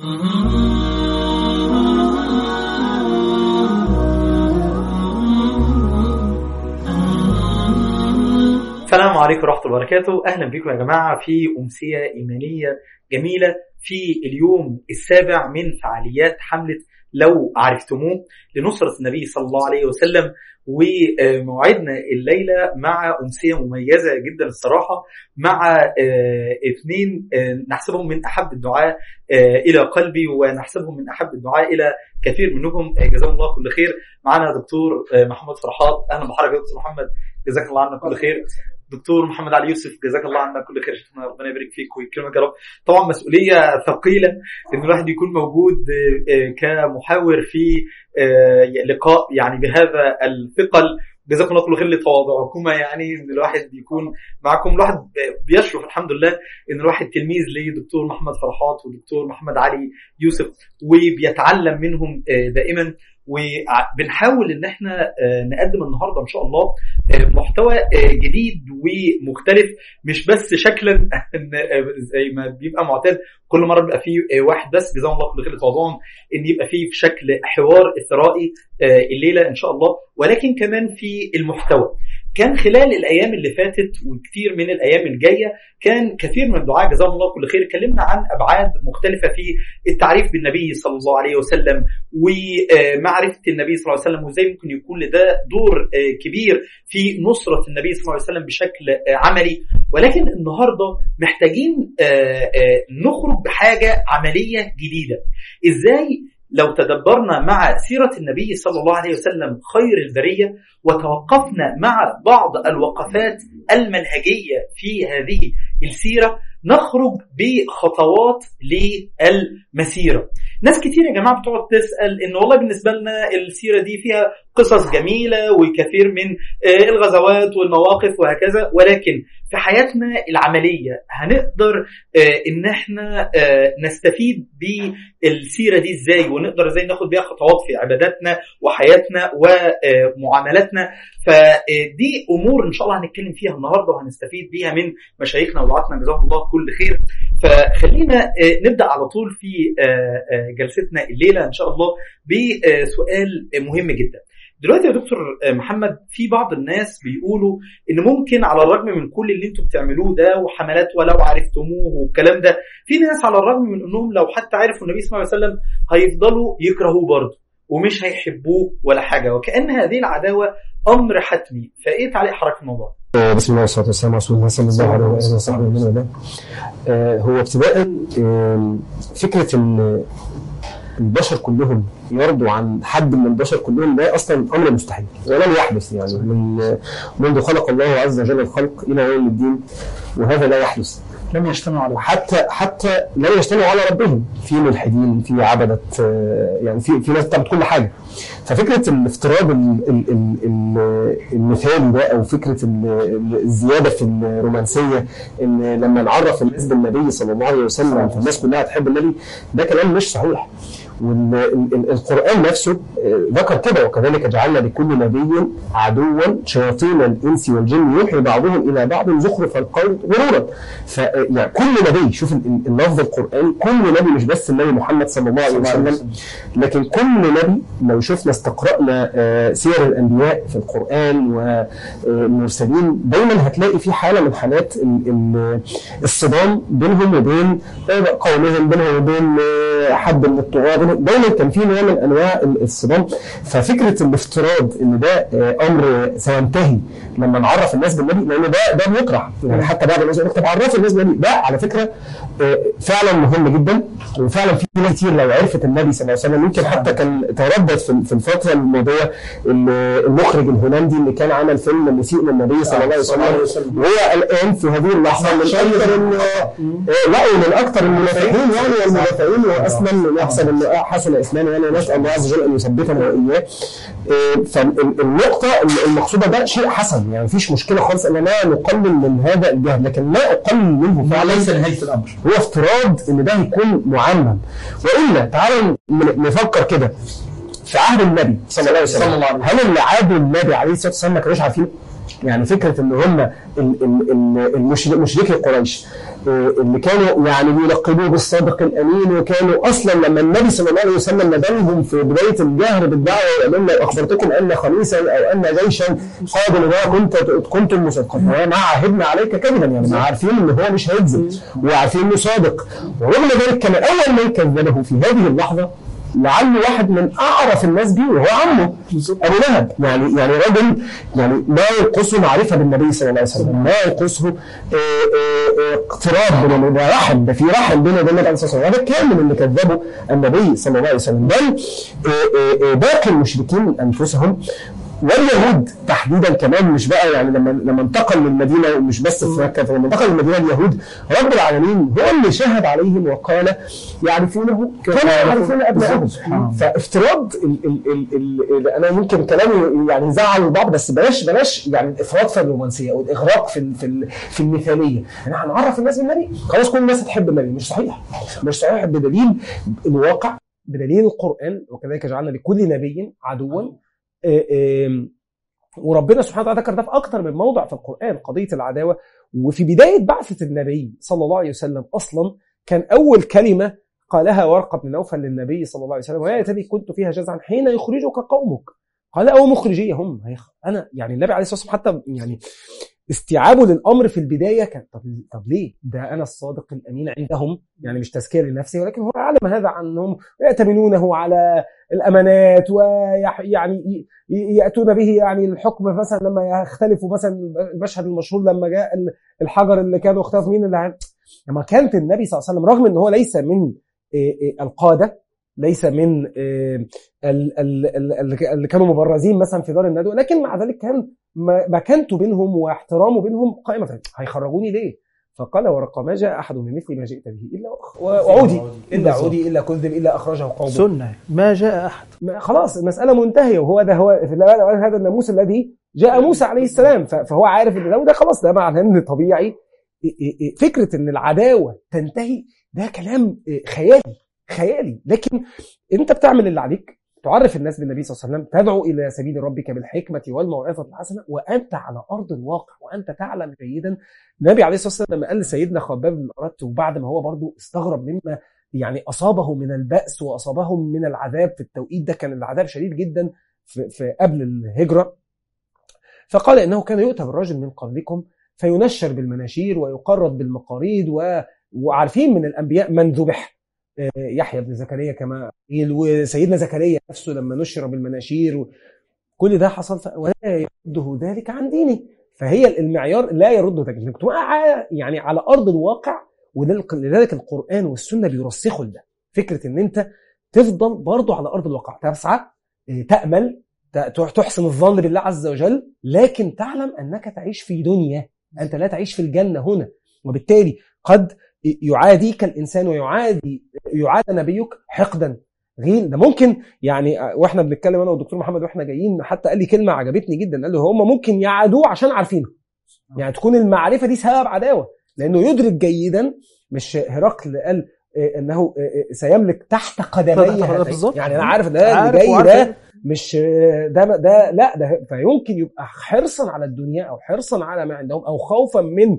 السلام عليكم ورحمة الله وبركاته. أهلا بكم يا جماعة في أمسية إيمانية جميلة في اليوم السابع من فعاليات حملة لو عرفتموه لنصرة النبي صلى الله عليه وسلم وموعدنا الليلة مع أمسية مميزة جدا الصراحة مع اثنين نحسبهم من أحب الدعاء إلى قلبي ونحسبهم من أحب الدعاء إلى كثير منهم. جزاهم الله كل خير. معنا دكتور محمد فرحات. أهلا بحضرتك دكتور محمد. جزاك الله عنا كل خير. دكتور محمد علي يوسف جزاك الله عنا كل خير شيخنا ربنا يبارك فيك ويكرمك يا رب. طبعا مسؤولية ثقيلة إن الواحد يكون موجود كمحاور في لقاء يعني بهذا الثقل. جزاكم الله كل خير لتواضعكما يعني إن الواحد يكون معكم. الواحد بيشرف الحمد لله إن الواحد تلميذ لدكتور محمد فرحات ودكتور محمد علي يوسف وبيتعلم منهم دائما. وبنحاول إن إحنا نقدم النهارده إن شاء الله محتوى جديد ومختلف مش بس شكلا زي ما بيبقى معتاد كل مرة بيبقى فيه واحد بس جزاهم الله كل خير إن يبقى فيه في شكل حوار إثرائي الليلة إن شاء الله. ولكن كمان في المحتوى. كان خلال الأيام اللي فاتت وكثير من الأيام الجاية كان كثير من الدعاء جزاهم الله كل خير اتكلمنا عن أبعاد مختلفة في التعريف بالنبي صلى الله عليه وسلم ومعرفة النبي صلى الله عليه وسلم وإزاي ممكن يكون لده دور كبير في نصرة النبي صلى الله عليه وسلم بشكل عملي. ولكن النهارده محتاجين نخرج بحاجة عملية جديدة. إزاي لو تدبرنا مع سيرة النبي صلى الله عليه وسلم خير البرية وتوقفنا مع بعض الوقفات المنهجية في هذه السيرة نخرج بخطوات للمسيرة. ناس كتير يا جماعة بتقعد تسأل إن والله بالنسبة لنا السيرة دي فيها قصص جميلة وكثير من الغزوات والمواقف وهكذا ولكن في حياتنا العملية هنقدر إن إحنا نستفيد بالسيرة دي إزاي؟ ونقدر إزاي ناخد بيها خطوات في عباداتنا وحياتنا ومعاملاتنا فدي أمور إن شاء الله هنتكلم فيها النهاردة وهنستفيد بيها من مشايخنا ودعاتنا جزاهم الله كل خير. فخلينا نبدأ على طول في جلستنا الليلة إن شاء الله بسؤال مهم جدا. دلوقتي يا دكتور محمد في بعض الناس بيقولوا إن ممكن على الرغم من كل اللي أنتم بتعملوه ده وحملات ولو عرفتموه والكلام ده في ناس على الرغم من إنهم لو حتى عرفوا النبي صلى الله عليه وسلم هيفضلوا يكرهوه برضه ومش هيحبوه ولا حاجة. وكأن هذه العداوة أمر حتمي. فإيه تعليق حضرتك في الموضوع؟ بسم الله والصلاة والسلام على رسول الله صلى الله عليه وآله وصحبه ومن والاه. هو ابتداء فكرة إن البشر كلهم يرضوا عن حد من البشر كلهم ده أصلا أمر مستحيل ولن يحدث يعني من منذ خلق الله عز وجل الخلق إلى يوم الدين وهذا لا يحدث لم يجتمعوا على حتى حتى لم يجتمعوا على ربهم. في ملحدين في عبدة يعني في في ناس بتعبد كل حاجة. ففكرة الافتراض المثالي ده أو فكرة الزيادة في الرومانسية إن لما نعرف الناس بالنبي صلى الله عليه وسلم فالناس كلها تحب النبي ده كلام مش صحيح. والقرآن نفسه ذكر كده وكذلك جعلنا لكل نبي عدوا شياطين الإنس والجن يوحي بعضهم إلى بعض زخرف القول غرورا. فيعني كل نبي شوف اللفظ القرآن كل نبي مش بس النبي محمد صلى الله عليه وسلم لكن كل نبي لو شفنا استقرأنا سير الأنبياء في القرآن والمرسلين دايما هتلاقي في حالة من حالات الصدام بينهم وبين قومهم بينهم وبين حد من الطغاة دايما كان في نوع من انواع الصدام. ففكرة الافتراض إن ده أمر سينتهي لما نعرف الناس بالنبي لأن ده ده بيكره يعني حتى بعض الناس يقول طب عرفوا الناس بالنبي. ده على فكرة فعلا مهم جدا. وفعلا في ناس كتير لو عرفت النبي صلى الله عليه وسلم يمكن حتى كان تردد في الفترة الماضية المخرج الهولندي اللي كان عمل فيلم مسيء للنبي صلى الله عليه وسلم وهو الآن في هذه اللحظة من أكثر لا من أكثر المنافقين يعني والمدافعين واصلا من أحسن حسن اسلامه يعني نسال الله عز وجل أن يثبتنا واياه فالنقطة المقصودة ده شيء حسن يعني مفيش مشكلة خالص أن لا نقلل من هذا الجهل لكن لا أقلل منه فعلا ليس نهاية الأمر. هو افتراض إن ده يكون معمم. والا تعالوا نفكر كده. في عهد النبي صلى الله عليه وسلم هل اللي عادوا النبي عليه الصلاة والسلام ما كانوش عارفين يعني فكرة إن هم مشركي قريش آه، اللي كانوا يعني بيلقبوه بالصادق الأمين وكانوا أصلا لما النبي صلى الله عليه وسلم ندمهم في بداية الجهر بالدعوة وقال لهم أخبرتكم أن خميسا أو أن جيشا قادم ما كنت كنتم مصدقين ما عهدنا عليك كذبا يعني ما عارفين ان هو مش هيكذب وعارفين إنه صادق. ورغم ذلك كان أول من كذبه في هذه اللحظة لعل واحد من اعرف الناس بيه وهو عمه. أبو لهب. يعني يعني رجل يعني ما ينقصه معرفة بالنبي صلى الله عليه وسلم. ما ينقصه آه، آه، آه، اقتراب بين ده رحم. ده في رحم بينه وبين النبي عليه الصلاة والسلام. هذا كان من اللي كذبوا النبي صلى الله عليه وسلم. بل باقي المشركين أنفسهم واليهود تحديدا كمان مش بقى يعني لما لما انتقل من المدينة ومش بس في مكة فلما انتقل من المدينة اليهود رب العالمين هو اللي شهد عليهم وقال يعرفونه كما يعرفون. أبنائهم. فافتراض ال ال ال ال ال أنا يمكن كلامي يعني يزعل البعض بس بلاش بلاش يعني الافراط في الرومانسيه أو الاغراق في ال- في ال- في المثالية. إحنا هنعرف الناس بالنبي خلاص كل الناس تحب النبي مش صحيح. مش صحيح بدليل الواقع بدليل القرآن وكذلك جعلنا لكل نبي عدوا. وربنا سبحانه وتعالى ذكر ده في أكثر من موضع في القرآن قضية العداوة. وفي بداية بعثة النبي صلى الله عليه وسلم أصلا كان أول كلمة قالها ورقة بن نوفل للنبي صلى الله عليه وسلم ويا ليتني كنت فيها جزعا حين يخرجك قومك. قال أو مخرجي هم هيخ- أنا يعني النبي عليه الصلاة والسلام حتى يعني استيعابه للأمر في البداية كان طب طب ليه؟ ده أنا الصادق الأمين عندهم يعني مش تزكيه لنفسه ولكن هو علم هذا عنهم يأتمنونه على الأمانات ويعني يأتون به يعني الحكم مثلا لما يختلفوا مثلا المشهد المشهور لما جاء ال- الحجر اللي كانوا اختلفوا مين اللي لما كانت النبي صلى الله عليه وسلم رغم إن هو ليس من القادة ليس من ال- ال- ال- اللي كانوا مبرزين مثلا في دار الندوة لكن مع ذلك كان مكانته بينهم واحترامه بينهم قائمة. هيخرجوني ليه؟ فقال ورقة ما جاء أحد من مثل ما جئت به إلا وعودي إلا عودي إلا كذب إلا أخرجه قومه. سنة. ما جاء أحد. ما- خلاص المسألة منتهية. وهو ده هو هذا الناموس الذي جاء موسى عليه السلام. فهو عارف إن ده وده خلاص ده معناه ان طبيعي فكرة إن العداوة تنتهي ده كلام خيالي خيالي. لكن أنت بتعمل اللي عليك. تعرف الناس بالنبي صلى الله عليه وسلم تدعو إلى سبيل ربك بالحكمة والموعظة الحسنة وأنت على أرض الواقع وأنت تعلم جيدا. النبي عليه الصلاة والسلام لما قال لسيدنا خباب بن اردت وبعد ما هو برضه استغرب مما يعني أصابه من البأس واصابهم من العذاب في التوقيت ده كان العذاب شديد جدا في, في قبل الهجرة. فقال إنه كان يؤتى بالرجل من قبلكم فينشر بالمناشير ويقرض بالمقاريض و... وعارفين من الأنبياء من ذبح يحيى بن زكريا كما قيل وسيدنا زكريا نفسه لما نشر بالمناشير. كل ده حصل. ولا يرده ذلك عن دينه. فهي المعيار لا يرده ذلك. إنك تبقى ع- يعني على أرض الواقع ولذلك لذلك القرآن والسنة بيرسخوا لده. فكرة إن أنت تفضل برضه على أرض الواقع. تسعى إيه، تأمل تحسن الظن بالله عز وجل لكن تعلم أنك تعيش في دنيا. أنت لا تعيش في الجنة هنا. وبالتالي قد يعاديك الانسان ويعادي يعاد نبيك حقدا. غير ده ممكن يعني وإحنا بنتكلم أنا والدكتور محمد وإحنا جايين حتى قال لي كلمة عجبتني جدا قال له هم ممكن يعادوه عشان عارفينه. يعني تكون المعرفة دي سبب عداوة لأنه يدرك جيدا مش هرقل قال إيه، إنه سيملك تحت قدمي. يعني أنا عارف ده اللي جاي ده مش ده ده لا ده فيمكن يبقى حرصا على الدنيا أو حرصا على ما عندهم أو خوفا من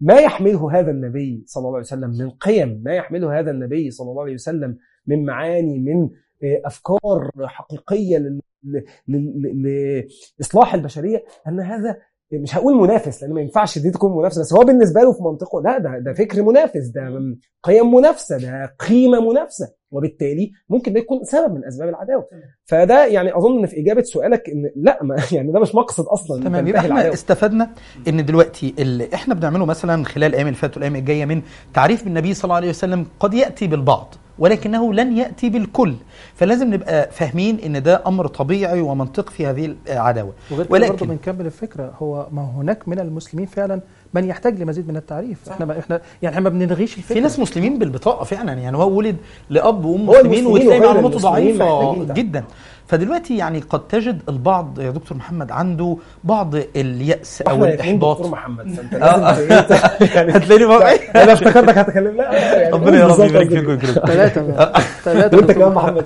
ما يحمله هذا النبي صلى الله عليه وسلم من قيم ما يحمله هذا النبي صلى الله عليه وسلم من معاني من آه، أفكار حقيقية لل- ل- ل- لإصلاح البشرية أن هذا مش هقول منافس لأن ما ينفعش دي تكون منافسة بس هو بالنسبة له في منطقه لا ده ده فكر منافس ده قيم منافسة ده قيمة منافسة وبالتالي ممكن ده يكون سبب من أسباب العداوة فده يعني أظن إن في إجابة سؤالك إن لا ما يعني ده مش مقصد أصلا تمام يبقى إحنا العداوة. استفدنا إن دلوقتي اللي إحنا بنعمله مثلا خلال الأيام اللي فاتت والايام الجاية من تعريف بالنبي صلى الله عليه وسلم قد يأتي بالبعض ولكنه لن يأتي بالكل. فلازم نبقى فاهمين إن ده أمر طبيعي ومنطق في هذه العداوة. كده برضه ولكن بنكمل الفكرة هو ما هناك من المسلمين فعلا من يحتاج لمزيد من التعريف. إحنا ما إحنا يعني إحنا ما بنلغيش الفكرة. في ناس مسلمين بالبطاقة فعلا يعني هو ولد لأب وام مسلمين وتلاقي معلوماته ضعيفة. جدا. فدلوقتي يعني قد تجد البعض يا دكتور محمد عنده بعض اليأس أو الإحباط. دكتور محمد فأنت آه. لازم يعني هتلاقيني بقى أنا افتكرتك هتكلم لا يعني ربنا يا رب يبارك قصدي. فيكم ويكرمكم ثلاثة ثلاثة وأنت كمان محمد؟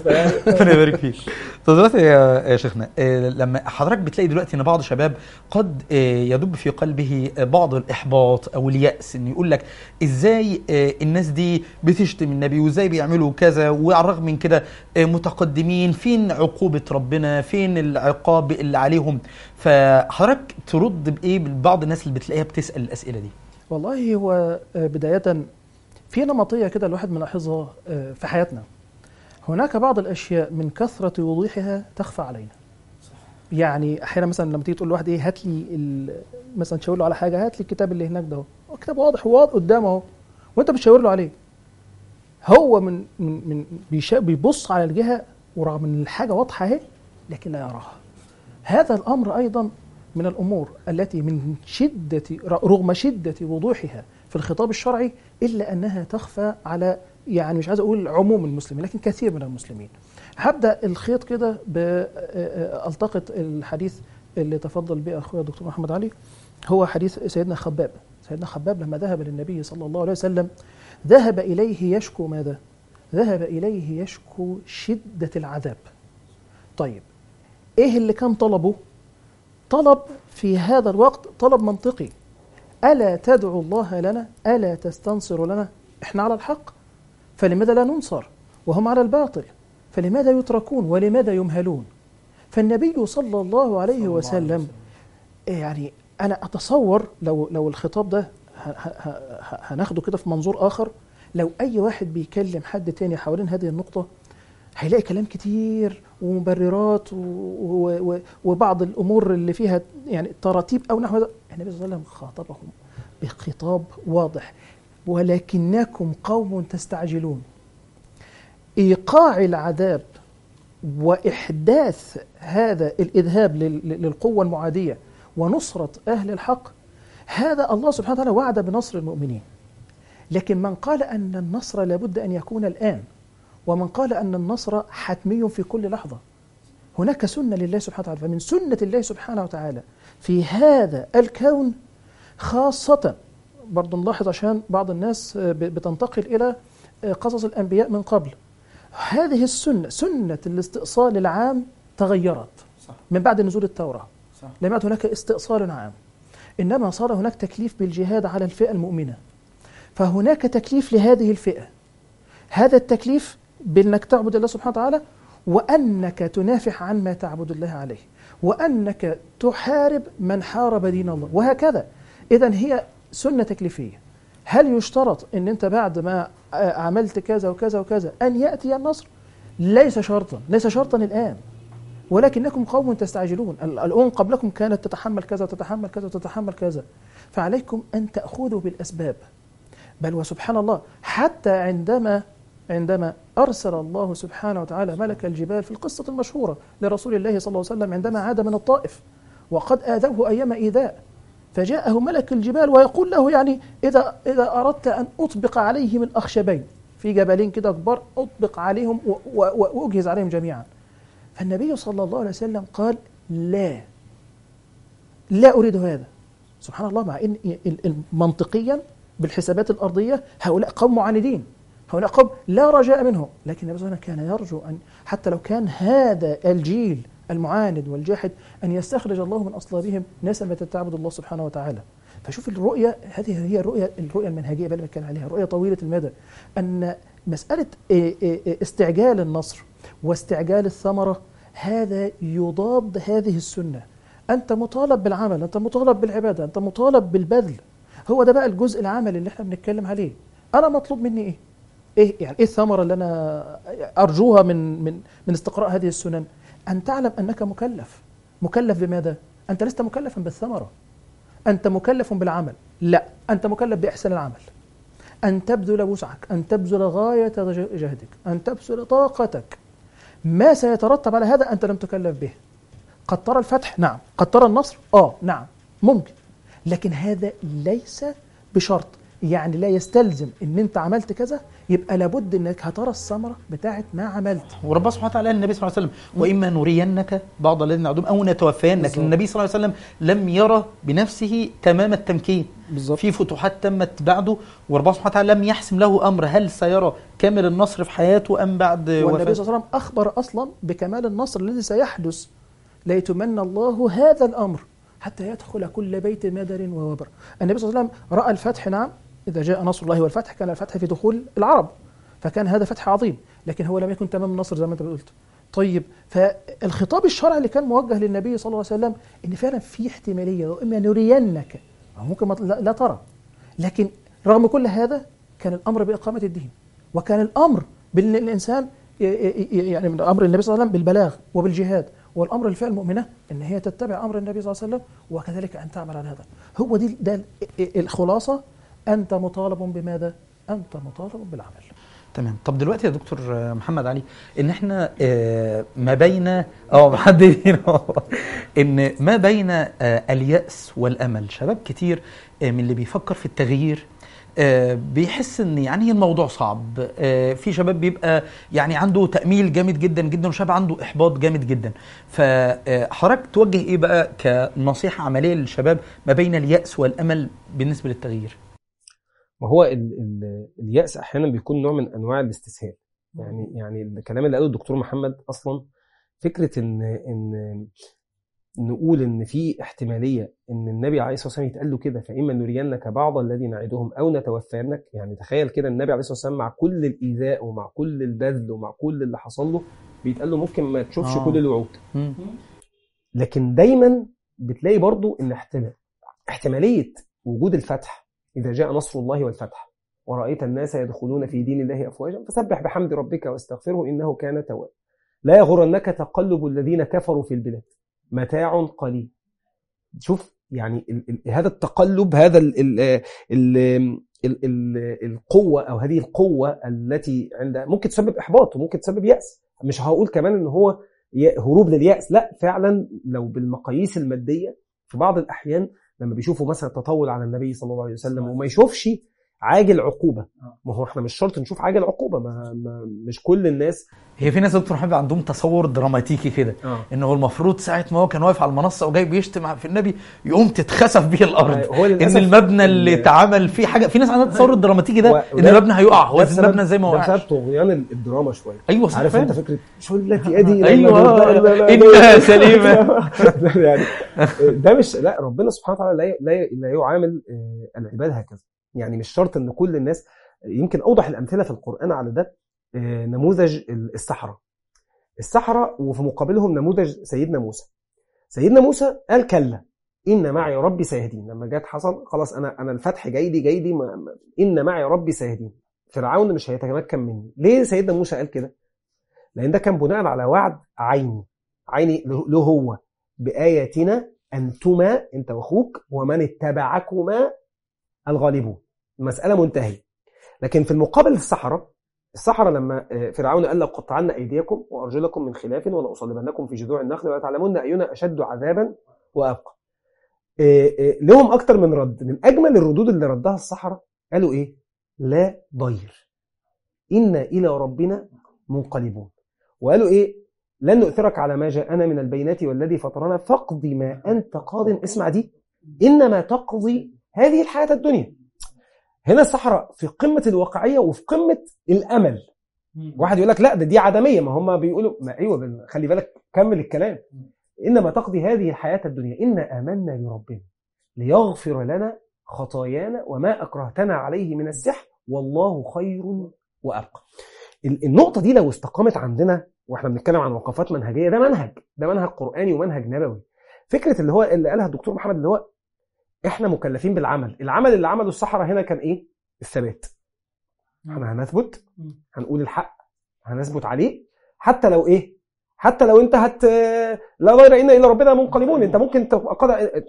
ربنا يبارك فيك. طب دلوقتي يا شيخنا آه، لما حضرتك بتلاقي دلوقتي إن بعض الشباب قد آه، يدب في قلبه آه، بعض الإحباط أو اليأس إن يقول لك إزاي آه، الناس دي بتشتم النبي وإزاي بيعملوا كذا وعلى الرغم من كده آه، متقدمين فين عقوبة؟ ربنا فين العقاب اللي عليهم؟ فحضرتك ترد بإيه؟ لبعض الناس اللي بتلاقيها بتسأل الأسئلة دي. والله هو آه، بداية في نمطية كده الواحد ملاحظها آه، في حياتنا. هناك بعض الأشياء من كثرة وضوحها تخفى علينا. يعني أحيانا مثلا لما تيجي تقول لواحد إيه هات لي مثلا تشاور له على حاجة هات لي الكتاب اللي هناك ده هو كتاب واضح واضح قدامه أهو. وأنت بتشاور له عليه. هو من من من بيبص على الجهة ورغم إن الحاجة واضحة أهي لكن لا يراها. هذا الأمر أيضا من الأمور التي من شدة رغم شدة وضوحها في الخطاب الشرعي إلا أنها تخفى على يعني مش عايز أقول عموم المسلمين لكن كثير من المسلمين. هبدأ الخيط كده ب- ألتقط الحديث اللي تفضل به أخويا الدكتور محمد علي. هو حديث سيدنا خباب. سيدنا خباب لما ذهب للنبي صلى الله عليه وسلم ذهب إليه يشكو ماذا؟ ذهب إليه يشكو شدة العذاب. طيب إيه اللي كان طلبه؟ طلب في هذا الوقت طلب منطقي. ألا تدعو الله لنا؟ ألا تستنصر لنا؟ إحنا على الحق. فلماذا لا ننصر؟ وهم على الباطل. فلماذا يتركون؟ ولماذا يمهلون؟ فالنبي صلى الله عليه وسلم يعني أنا أتصور لو لو الخطاب ده هناخده كده في منظور آخر لو أي واحد بيكلم حد تاني حوالين هذه النقطة هيلاقي كلام كتير ومبررات و... و... وبعض الأمور اللي فيها يعني تراتيب أو نحو ذلك النبي صلى الله عليه وسلم خاطبهم بخطاب واضح. ولكنكم قوم تستعجلون. إيقاع العذاب وإحداث هذا الإذهاب لل... للقوة المعادية ونصرة أهل الحق هذا الله سبحانه وتعالى وعد بنصر المؤمنين. لكن من قال أن النصر لابد أن يكون الآن ومن قال أن النصر حتمي في كل لحظة. هناك سنة لله سبحانه وتعالى فمن سنة الله سبحانه وتعالى في هذا الكون خاصة برضو نلاحظ عشان بعض الناس ب- بتنتقل إلى قصص الأنبياء من قبل. هذه السنة سنة الاستئصال العام تغيرت صح. من بعد نزول التوراة. صح. لم يعد هناك استئصال عام. إنما صار هناك تكليف بالجهاد على الفئة المؤمنة. فهناك تكليف لهذه الفئة. هذا التكليف بأنك تعبد الله سبحانه وتعالى وأنك تنافح عن ما تعبد الله عليه وأنك تحارب من حارب دين الله وهكذا. إذا هي سنة تكليفية. هل يشترط أن أنت بعد ما عملت كذا وكذا وكذا أن يأتي النصر؟ ليس شرطا ليس شرطا الآن. ولكنكم قوم تستعجلون. ال- الأمم قبلكم كانت تتحمل كذا وتتحمل كذا وتتحمل كذا. فعليكم أن تأخذوا بالأسباب. بل وسبحان الله حتى عندما عندما أرسل الله سبحانه وتعالى ملك الجبال في القصة المشهورة لرسول الله صلى الله عليه وسلم عندما عاد من الطائف وقد آذوه أيام إيذاء فجاءه ملك الجبال ويقول له يعني إذا إذا أردت أن أطبق عليهم الأخشبين في جبلين كده كبار أطبق عليهم وأجهز عليهم جميعا. فالنبي صلى الله عليه وسلم قال لا. لا أريد هذا. سبحان الله مع إن منطقيا بالحسابات الأرضية هؤلاء قوم معاندين. هؤلاء قوم لا رجاء منهم. لكن النبي صلى الله عليه وسلم كان يرجو أن حتى لو كان هذا الجيل المعاند والجاحد أن يستخرج الله من أصلابهم ناسا تعبد الله سبحانه وتعالى. فشوف الرؤية هذه هي الرؤية الرؤية المنهجية بل بتكلم عليها رؤية طويلة المدى. أن مسألة استعجال النصر واستعجال الثمرة هذا يضاد هذه السنة. أنت مطالب بالعمل أنت مطالب بالعبادة أنت مطالب بالبذل. هو ده بقى الجزء العملي اللي إحنا بنتكلم عليه. أنا مطلوب مني إيه؟ إيه يعني إيه الثمرة اللي أنا أرجوها من من من استقراء هذه السنن؟ أن تعلم أنك مكلف. مكلف بماذا؟ أنت لست مكلفا بالثمرة. أنت مكلف بالعمل. لا أنت مكلف بإحسان العمل. أن تبذل وسعك أن تبذل غاية جهدك أن تبذل طاقتك. ما سيترتب على هذا أنت لم تكلف به. قد ترى الفتح؟ نعم. قد ترى النصر؟ آه نعم. ممكن. لكن هذا ليس بشرط. يعني لا يستلزم إن أنت عملت كذا يبقى لابد إنك هترى الثمرة بتاعت ما عملت. وربنا سبحانه وتعالى قال للنبي صلى الله عليه وسلم وإما نرينك بعض الذين نعدهم أو نتوفينك. بالظبط. النبي صلى الله عليه وسلم لم يرى بنفسه تمام التمكين. بالظبط. في فتوحات تمت بعده وربنا سبحانه وتعالى لم يحسم له أمر. هل سيرى كامل النصر في حياته أم بعد والنبي وفاته؟ صلى الله عليه وسلم أخبر أصلا بكمال النصر الذي سيحدث. ليتمنى الله هذا الأمر. حتى يدخل كل بيت مدر ووبر. النبي صلى الله عليه وسلم رأى الفتح نعم إذا جاء نصر الله والفتح كان الفتح في دخول العرب فكان هذا فتح عظيم لكن هو لم يكن تمام النصر زي ما أنت قلت. طيب فالخطاب الشرعي اللي كان موجه للنبي صلى الله عليه وسلم إن فعلا في احتمالية وإما نرينك أو ممكن لا ترى لكن رغم كل هذا كان الأمر بإقامة الدين وكان الأمر بان الانسان ي- ي- يعني من أمر النبي صلى الله عليه وسلم بالبلاغ وبالجهاد. والأمر للفئه المؤمنة إن هي تتبع أمر النبي صلى الله عليه وسلم وكذلك أن تعمل على هذا. هو دي ده ال- الخلاصة أنت مطالب بماذا؟ أنت مطالب بالعمل. تمام. طب دلوقتي يا دكتور محمد علي إن إحنا آه، ما بين آه محددين إن ما بين آه، اليأس والأمل شباب كتير آه، من اللي بيفكر في التغيير بيحس إن يعني الموضوع صعب. آه، في شباب بيبقى يعني عنده تأميل جامد جدا جدا وشباب عنده إحباط جامد جدا. فحضرتك توجه إيه بقى كنصيحة عملية للشباب ما بين اليأس والأمل بالنسبة للتغيير؟ ما هو ال ال اليأس أحيانا بيكون نوع من أنواع الاستسهال. يعني يعني الكلام اللي قاله الدكتور محمد أصلا فكرة إن إن نقول إن في احتمالية إن النبي عليه الصلاة والسلام يتقال له كده فإما نرينك بعض الذي نعدهم أو نتوفينك يعني تخيل كده النبي عليه الصلاة والسلام مع كل الإيذاء ومع كل البذل ومع كل اللي حصل له بيتقال له ممكن ما تشوفش آه. كل الوعود. لكن دايما بتلاقي برضو إن احتمال احتمالية وجود الفتح إذا جاء نصر الله والفتح ورأيت الناس يدخلون في دين الله أفواجا فسبح بحمد ربك واستغفره إنه كان توابا لا يغرنك تقلب الذين كفروا في البلاد متاع قليل. شوف يعني ال ال هذا التقلب هذا ال ال ال ال ال القوة أو هذه القوة التي عند ممكن تسبب إحباط وممكن تسبب يأس. مش هقول كمان إن هو هروب لليأس لا فعلا لو بالمقاييس المادية في بعض الأحيان لما بيشوفوا مثلا تطول على النبي صلى الله عليه وسلم وما يشوفش عاجل عقوبة. ما هو إحنا مش شرط نشوف عاجل عقوبة ما, ما مش كل الناس هي في ناس يا دكتور محمد عندهم تصور دراماتيكي كده آه. ان هو المفروض ساعة ما هو كان واقف على المنصة وجاي بيشتم في النبي يقوم تتخسف بيه الأرض. هو إن المبنى اللي ال- اتعمل فيه حاجة في ناس عندها التصور الدراماتيكي و- ده إن المبنى هيقع. هو المبنى زي ما ده وقعش بسبب طغيان الدراما شوية. أيوه صح عارف. أنت فكرة شو التي أدي أيوة، إنها سليمة. يعني ده مش لا ربنا سبحانه وتعالى لا لا لا يعامل آه، العباد هكذا. يعني مش شرط إن كل الناس يمكن أوضح الأمثلة في القرآن على ده آه، نموذج السحرة. السحرة وفي مقابلهم نموذج سيدنا موسى. سيدنا موسى قال كلا إن معي ربي سيهدين. لما جت حصل خلاص أنا أنا الفتح جاي لي جاي لي إن معي ربي سيهدين. فرعون مش هيتمكن مني. ليه سيدنا موسى قال كده؟ لأن ده كان بناء على وعد عيني. عيني له هو. بآياتنا أنتما أنت وأخوك ومن اتبعكما الغالبون. المساله منتهية. لكن في المقابل السحره السحرة لما آه، فرعون قال لقطعن أيديكم وأرجلكم من خلاف ولأصلبنكم في جذوع النخل ولتعلمن أينا أشد عذابا وأبقى. آه، آه، لهم أكتر من رد من أجمل الردود اللي ردها السحرة قالوا إيه؟ لا ضير. إنا إلى ربنا منقلبون. وقالوا إيه؟ لن نؤثرك على ما جاءنا من البينات والذي فطرنا فاقض ما أنت قاض. اسمع دي. إنما تقضي هذه الحياة الدنيا. هنا السحرة في قمة الواقعية وفي قمة الأمل. واحد يقول لك لا ده دي عدمية. ما هم بيقولوا ما بل- خلي بالك كمل الكلام. إنما تقضي هذه الحياة الدنيا إنا آمنا بربنا ليغفر لنا خطايانا وما أكرهتنا عليه من السحر والله خير وأبقى. ال- النقطة دي لو استقامت عندنا وإحنا بنتكلم عن وقفات منهجية ده منهج ده منهج قرآني ومنهج نبوي. فكرة اللي هو اللي قالها الدكتور محمد اللي هو إحنا مكلفين بالعمل. العمل اللي عمله السحرة هنا كان إيه؟ الثبات. إحنا هنثبت هنقول الحق هنثبت عليه. حتى لو إيه؟ حتى لو أنت هت لا ضير إلا إلى ربنا منقلبون. أنت ممكن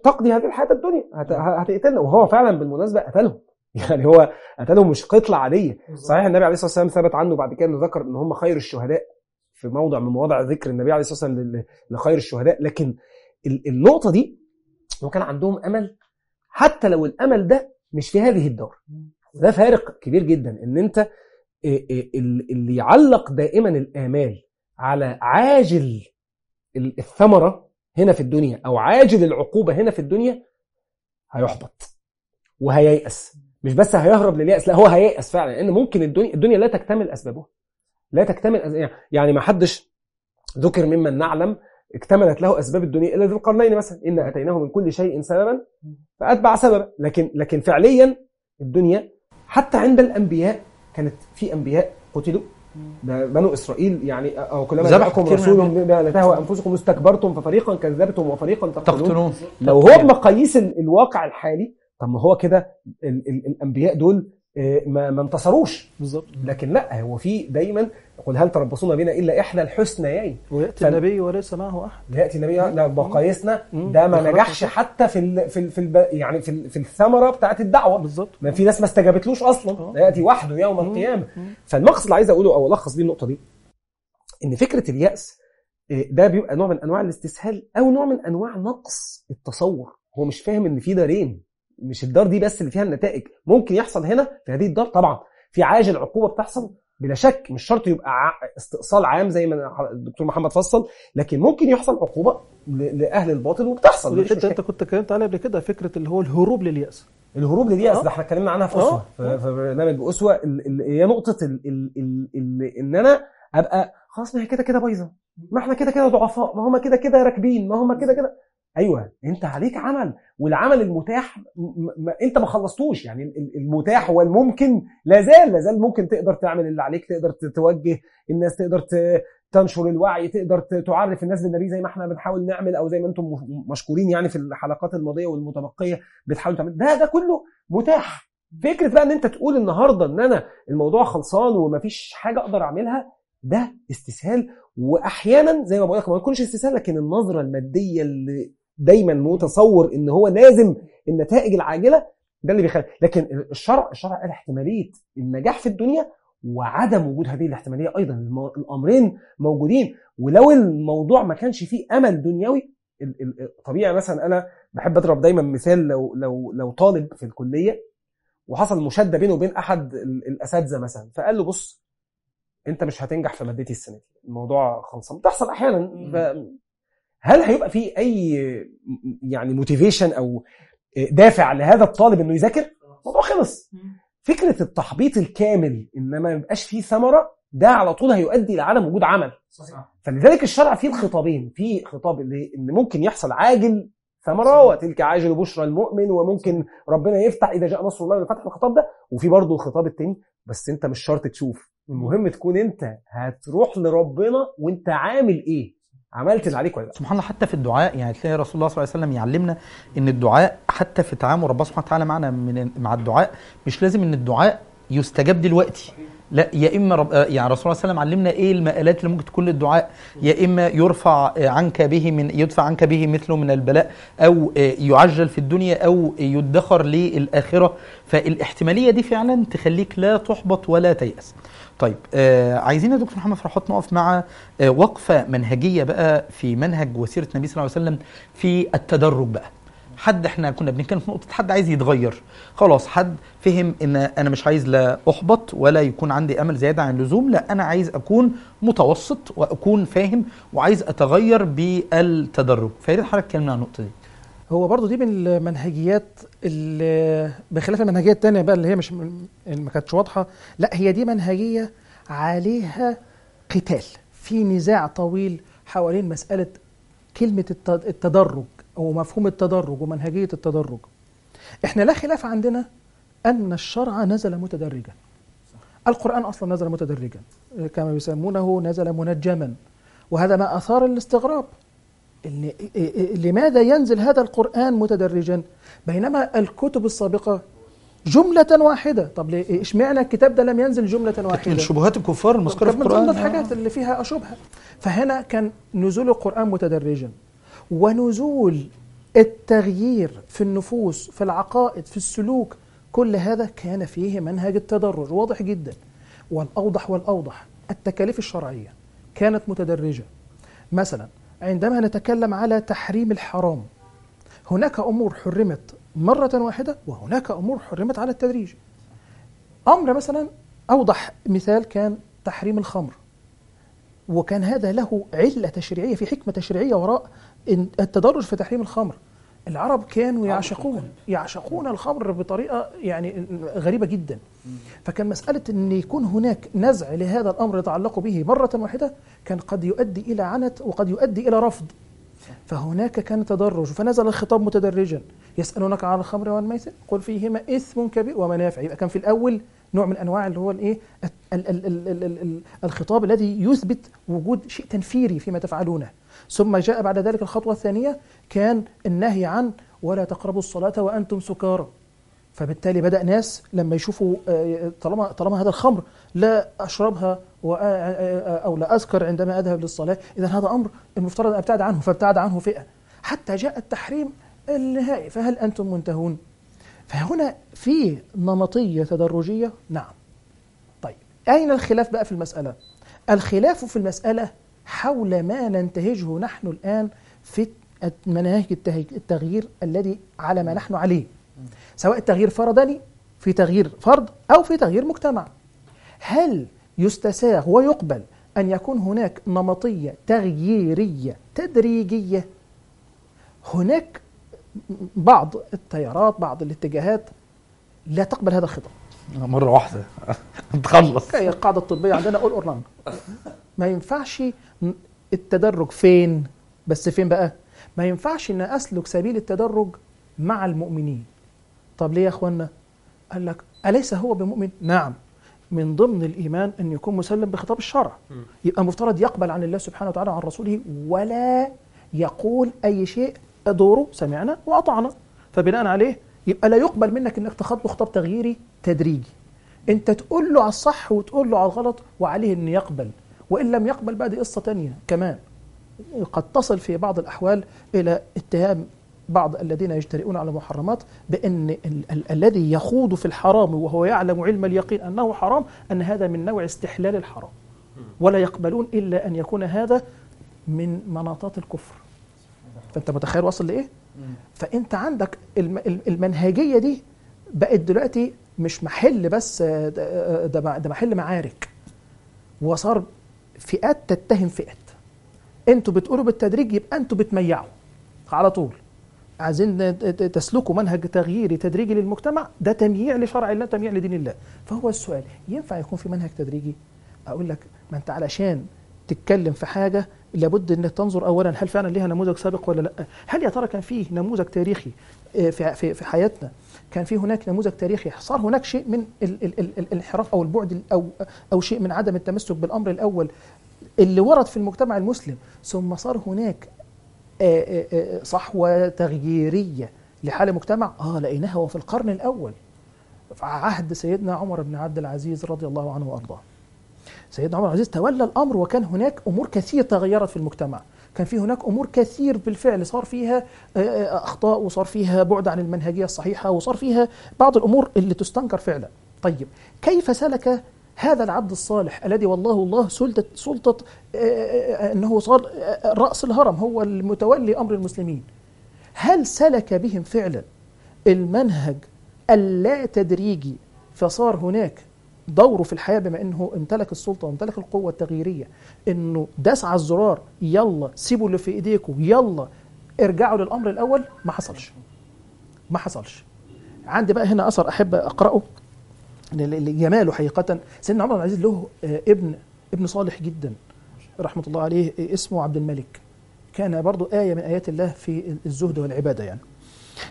تقضي هذه الحياة الدنيا. هت... هتقتلنا. وهو فعلا بالمناسبة قتلهم. يعني هو قتلهم مش قتلة عادية. صحيح النبي عليه الصلاة والسلام ثبت عنه بعد كده إنه ذكر إن هم خير الشهداء في موضع من مواضع ذكر النبي عليه الصلاة والسلام لخير الشهداء. لكن ال- النقطة دي هو كان عندهم أمل حتى لو الأمل ده مش في هذه الدار وده فارق كبير جدا إن أنت إيه ال- اللي يعلق دائما الآمال على عاجل ال- الثمرة هنا في الدنيا أو عاجل العقوبة هنا في الدنيا هيحبط وهييأس. مش بس هيهرب لليأس لا هو هييأس فعلا لأن ممكن الدنيا الدنيا لا تكتمل اسبابها لا تكتمل يعني ما حدش ذكر ممن نعلم اكتملت له أسباب الدنيا إلا ذي القرنين مثلا. إن أتيناه من كل شيء سببا فأتبع سببا. لكن لكن فعليا الدنيا حتى عند الأنبياء كانت في أنبياء قتلوا. ده بنو إسرائيل يعني أو كلما جاءكم من رسول بما لا تهوى أنفسكم استكبرتم ففريقا كذبتم وفريقا تقتلون. لو هو بمقاييس ال- الواقع الحالي طب ما هو كده ال- ال- الأنبياء دول ما ما انتصروش. بالظبط. لكن لا هو في دايما يقول هل تربصون بنا إلا إحدى الحسنيين ويأتي النبي وليس معه أحد. يأتي النبي لا بمقاييسنا مم. ده ما نجحش. حتى في ال في ال في الب يعني في, ال في الثمرة بتاعت الدعوة. بالظبط. ما في ناس ما استجابتلوش أصلا. آه. ده يأتي وحده يوم. القيامة. فالمقصد اللي عايز أقوله أو ألخص بيه النقطة دي إن فكرة اليأس آه، ده بيبقى نوع من أنواع الاستسهال أو نوع من أنواع نقص التصور. هو مش فاهم إن في دارين. مش الدار دي بس اللي فيها النتائج ممكن يحصل هنا في هذه الدار طبعا في عاجل عقوبة بتحصل بلا شك مش شرط يبقى استئصال عام زي ما الدكتور محمد فصل لكن ممكن يحصل عقوبة لأهل الباطل وبتحصل انت. أنت كنت اتكلمت عليها قبل كده فكرة اللي هو الهروب لليأس الهروب لليأس آه. ده إحنا اتكلمنا عنها في آه. اسوه في في برنامج اسوه هي نقطة ال ال ال ال إن أنا أبقى خلاص ما هي كده كده بايظة ما إحنا كده كده ضعفاء ما هم كده كده راكبين ما هم كده كده أيوه أنت عليك عمل والعمل المتاح م- م- أنت ما خلصتوش يعني ال- ال- المتاح والممكن لا زال لا زال ممكن تقدر تعمل اللي عليك تقدر توجه الناس تقدر ت- تنشر الوعي تقدر تعرف الناس بالنبي زي ما إحنا بنحاول نعمل أو زي ما أنتم مشكورين يعني في الحلقات الماضية والمتبقية بتحاولوا تعملوا ده ده كله متاح. فكرة بقى إن أنت تقول النهارده إن أنا الموضوع خلصان ومفيش حاجة أقدر أعملها ده استسهال. واحيانا زي ما بقول لك ما يكونش استسهال لكن النظرة المادية اللي دايما متصور إن هو لازم النتائج العاجلة ده اللي بيخلي لكن الشرع الشرع قال احتمالية النجاح في الدنيا وعدم وجود هذه الاحتمالية أيضا. الأمرين موجودين. ولو الموضوع ما كانش فيه أمل دنيوي طبيعي مثلا أنا بحب أضرب دايما مثال لو لو لو طالب في الكلية وحصل مشادة بينه وبين أحد ال- الأساتذة مثلا فقال له بص أنت مش هتنجح في مادتي السنة دي. الموضوع خلصان. بتحصل أحيانا. هل هيبقى في أي يعني موتيفيشن أو دافع لهذا الطالب إنه يذاكر؟ الموضوع خلص. فكرة التحبيط الكامل إن ما يبقاش فيه ثمرة ده على طول هيؤدي لعدم وجود عمل. فلذلك الشرع فيه الخطابين في خطاب اللي إن ممكن يحصل عاجل ثمرة وتلك عاجل بشرى المؤمن وممكن ربنا يفتح إذا جاء نصر الله وفتح الخطاب ده. وفي برضه الخطاب التاني بس أنت مش شرط تشوف. المهم تكون أنت هتروح لربنا وأنت عامل إيه؟ عملت اللي عليك ولا لأ؟ سبحان الله حتى في الدعاء يعني تلاقي رسول الله صلى الله عليه وسلم يعلمنا إن الدعاء حتى في تعامل ربنا سبحانه وتعالى معنا من مع الدعاء مش لازم إن الدعاء يستجاب دلوقتي. لا يا إما رب يعني رسول الله صلى الله عليه وسلم علمنا إيه المآلات اللي ممكن تكون للدعاء؟ يا إما يرفع عنك به من يدفع عنك به مثله من البلاء أو يعجل في الدنيا أو يدخر للآخرة. فالاحتمالية دي فعلا تخليك لا تحبط ولا تيأس. طيب آه عايزين يا دكتور محمد فرحات نقف مع آه وقفة منهجية بقى في منهج وسيرة النبي صلى الله عليه وسلم في التدرج بقى. حد إحنا كنا بنتكلم في نقطة حد عايز يتغير. خلاص حد فهم إن أنا مش عايز لا أحبط ولا يكون عندي أمل زيادة عن اللزوم لا أنا عايز أكون متوسط وأكون فاهم وعايز أتغير بالتدرج. فيا ريت حضرتك تكلمنا عن النقطة دي. هو برضو دي من المنهجيات اللي بخلاف المنهجيه التانية بقى اللي هي مش ما كانتش واضحة لا هي دي منهجية عليها قتال. في نزاع طويل حوالين مسألة كلمة الت- التدرج. أو مفهوم التدرج ومنهجية التدرج. إحنا لا خلاف عندنا أن الشرع نزل متدرجا. القرآن أصلا نزل متدرجا. كما يسمونه نزل منجما. وهذا ما أثار الاستغراب. لماذا ينزل هذا القرآن متدرجا؟ بينما الكتب السابقة جملة واحدة. طب ليه- اشمعنى الكتاب ده لم ينزل جملة من واحدة؟ شبهات الكفار المذكرة في كانت من ضمن الحاجات اللي فيها شبهة فهنا كان نزول القرآن متدرجا. ونزول التغيير في النفوس في العقائد في السلوك كل هذا كان فيه منهج التدرج واضح جدا. والأوضح والأوضح التكاليف الشرعية كانت متدرجة. مثلا عندما نتكلم على تحريم الحرام هناك أمور حرمت مرة واحدة وهناك أمور حرمت على التدريج. أمر مثلا أوضح مثال كان تحريم الخمر. وكان هذا له علة تشريعية في حكمة تشريعية وراء التدرج في تحريم الخمر. العرب كانوا يعشقون يعشقون الخمر بطريقة يعني غريبة جدا. فكان مسألة إن يكون هناك نزع لهذا الأمر يتعلق به مرة واحدة كان قد يؤدي إلى عنت وقد يؤدي إلى رفض. فهناك كان تدرج فنزل الخطاب متدرجا. يسألونك عن الخمر والميسر؟ قل فيهما إثم كبير ومنافع. يبقى كان في الأول نوع من أنواع اللي هو الإيه؟ ال- ال- ال- ال- ال- ال- ال- الخطاب الذي يثبت وجود شيء تنفيري فيما تفعلونه. ثم جاء بعد ذلك الخطوة الثانية كان النهي عن ولا تقربوا الصلاة وأنتم سكارى. فبالتالي بدأ ناس لما يشوفوا آه، طالما طالما هذا الخمر لا أشربها وأ- أو لا أسكر عندما أذهب للصلاة إذا هذا أمر المفترض أن أبتعد عنه فابتعد عنه فئة. حتى جاء التحريم النهائي فهل أنتم منتهون؟ فهنا في نمطية تدرجية؟ نعم. طيب أين الخلاف بقى في المسألة؟ الخلاف في المسألة حول ما ننتهجه نحن الآن في مناهج التغيير الذي على ما نحن عليه. سواء تغيير فرداني في تغيير فرد أو في تغيير مجتمع. هل يستساغ ويقبل أن يكون هناك نمطية تغييرية تدريجية؟ هناك بعض التيارات بعض الاتجاهات لا تقبل هذا الخطاب. مرة واحدة. نتخلص هي القاعدة الطبية عندنا أول أور ما ينفعش التدرج فين؟ بس فين بقى؟ ما ينفعش إن أسلك سبيل التدرج مع المؤمنين. طب ليه يا اخوانا قال لك أليس هو بمؤمن؟ نعم. من ضمن الإيمان أن يكون مسلم بخطاب الشرع. يبقى مفترض يقبل عن الله سبحانه وتعالى وعن رسوله ولا يقول أي شيء دوره سمعنا وأطعنا. فبناء عليه يبقى لا يقبل منك إنك تخاطبه خطاب تغييري تدريجي. أنت تقول له على الصح وتقول له على الغلط وعليه إن يقبل. وإن لم يقبل بقى دي قصة تانية كمان. قد تصل في بعض الأحوال إلى اتهام بعض الذين يجترئون على المحرمات بأن ال- ال- الذي يخوض في الحرام وهو يعلم علم اليقين أنه حرام أن هذا من نوع استحلال الحرام. ولا يقبلون إلا أن يكون هذا من مناطات الكفر. فانت متخيل واصل لإيه؟ فانت عندك الم- ال- المنهجية دي بقت دلوقتي مش محل بس آه، ده ده محل معارك. وصار فئات تتهم فئات. أنتوا بتقولوا بالتدريج يبقى أنتوا بتميعوا على طول. عايزين تسلكوا منهج تغييري تدريجي للمجتمع ده تمييع لشرع الله تمييع لدين الله. فهو السؤال ينفع يكون في منهج تدريجي؟ أقول لك ما أنت علشان تتكلم في حاجة لابد إنك تنظر اولا هل فعلا ليها نموذج سابق ولا لا؟ هل يا ترى كان فيه نموذج تاريخي آه، في في حياتنا؟ كان في هناك نموذج تاريخي؟ صار هناك شيء من ال- ال- ال- ال- الانحراف أو البعد ال- أو أو شيء من عدم التمسك بالأمر الأول اللي ورد في المجتمع المسلم. ثم صار هناك آه، آه، صحوة تغييرية لحال المجتمع. آه لقيناها وفي القرن الأول. في عهد سيدنا عمر بن عبد العزيز رضي الله عنه وأرضاه. سيدنا عمر العزيز تولى الأمر وكان هناك أمور كثير تغيرت في المجتمع. كان في هناك أمور كثير بالفعل صار فيها آه، آه، أخطاء وصار فيها بعد عن المنهجية الصحيحة وصار فيها بعض الأمور اللي تستنكر فعلا. طيب كيف سلك هذا العبد الصالح الذي والله الله سلطة سلطة آه، أنه صار رأس الهرم هو المتولي أمر المسلمين. هل سلك بهم فعلا المنهج اللا تدريجي فصار هناك دوره في الحياة بما أنه امتلك السلطة وامتلك القوة التغييرية أنه داس على الزرار يلا سيبوا اللي في إيديكم يلا ارجعوا للأمر الأول ما حصلش. ما حصلش. عندي بقى هنا أقرأه ل- ل- لجماله حقيقة. سيدنا عمر بن العزيز له آه، ابن ابن صالح جدا رحمة الله عليه آه، اسمه عبد الملك. كان برضو آية من آيات الله في الزهد والعبادة يعني.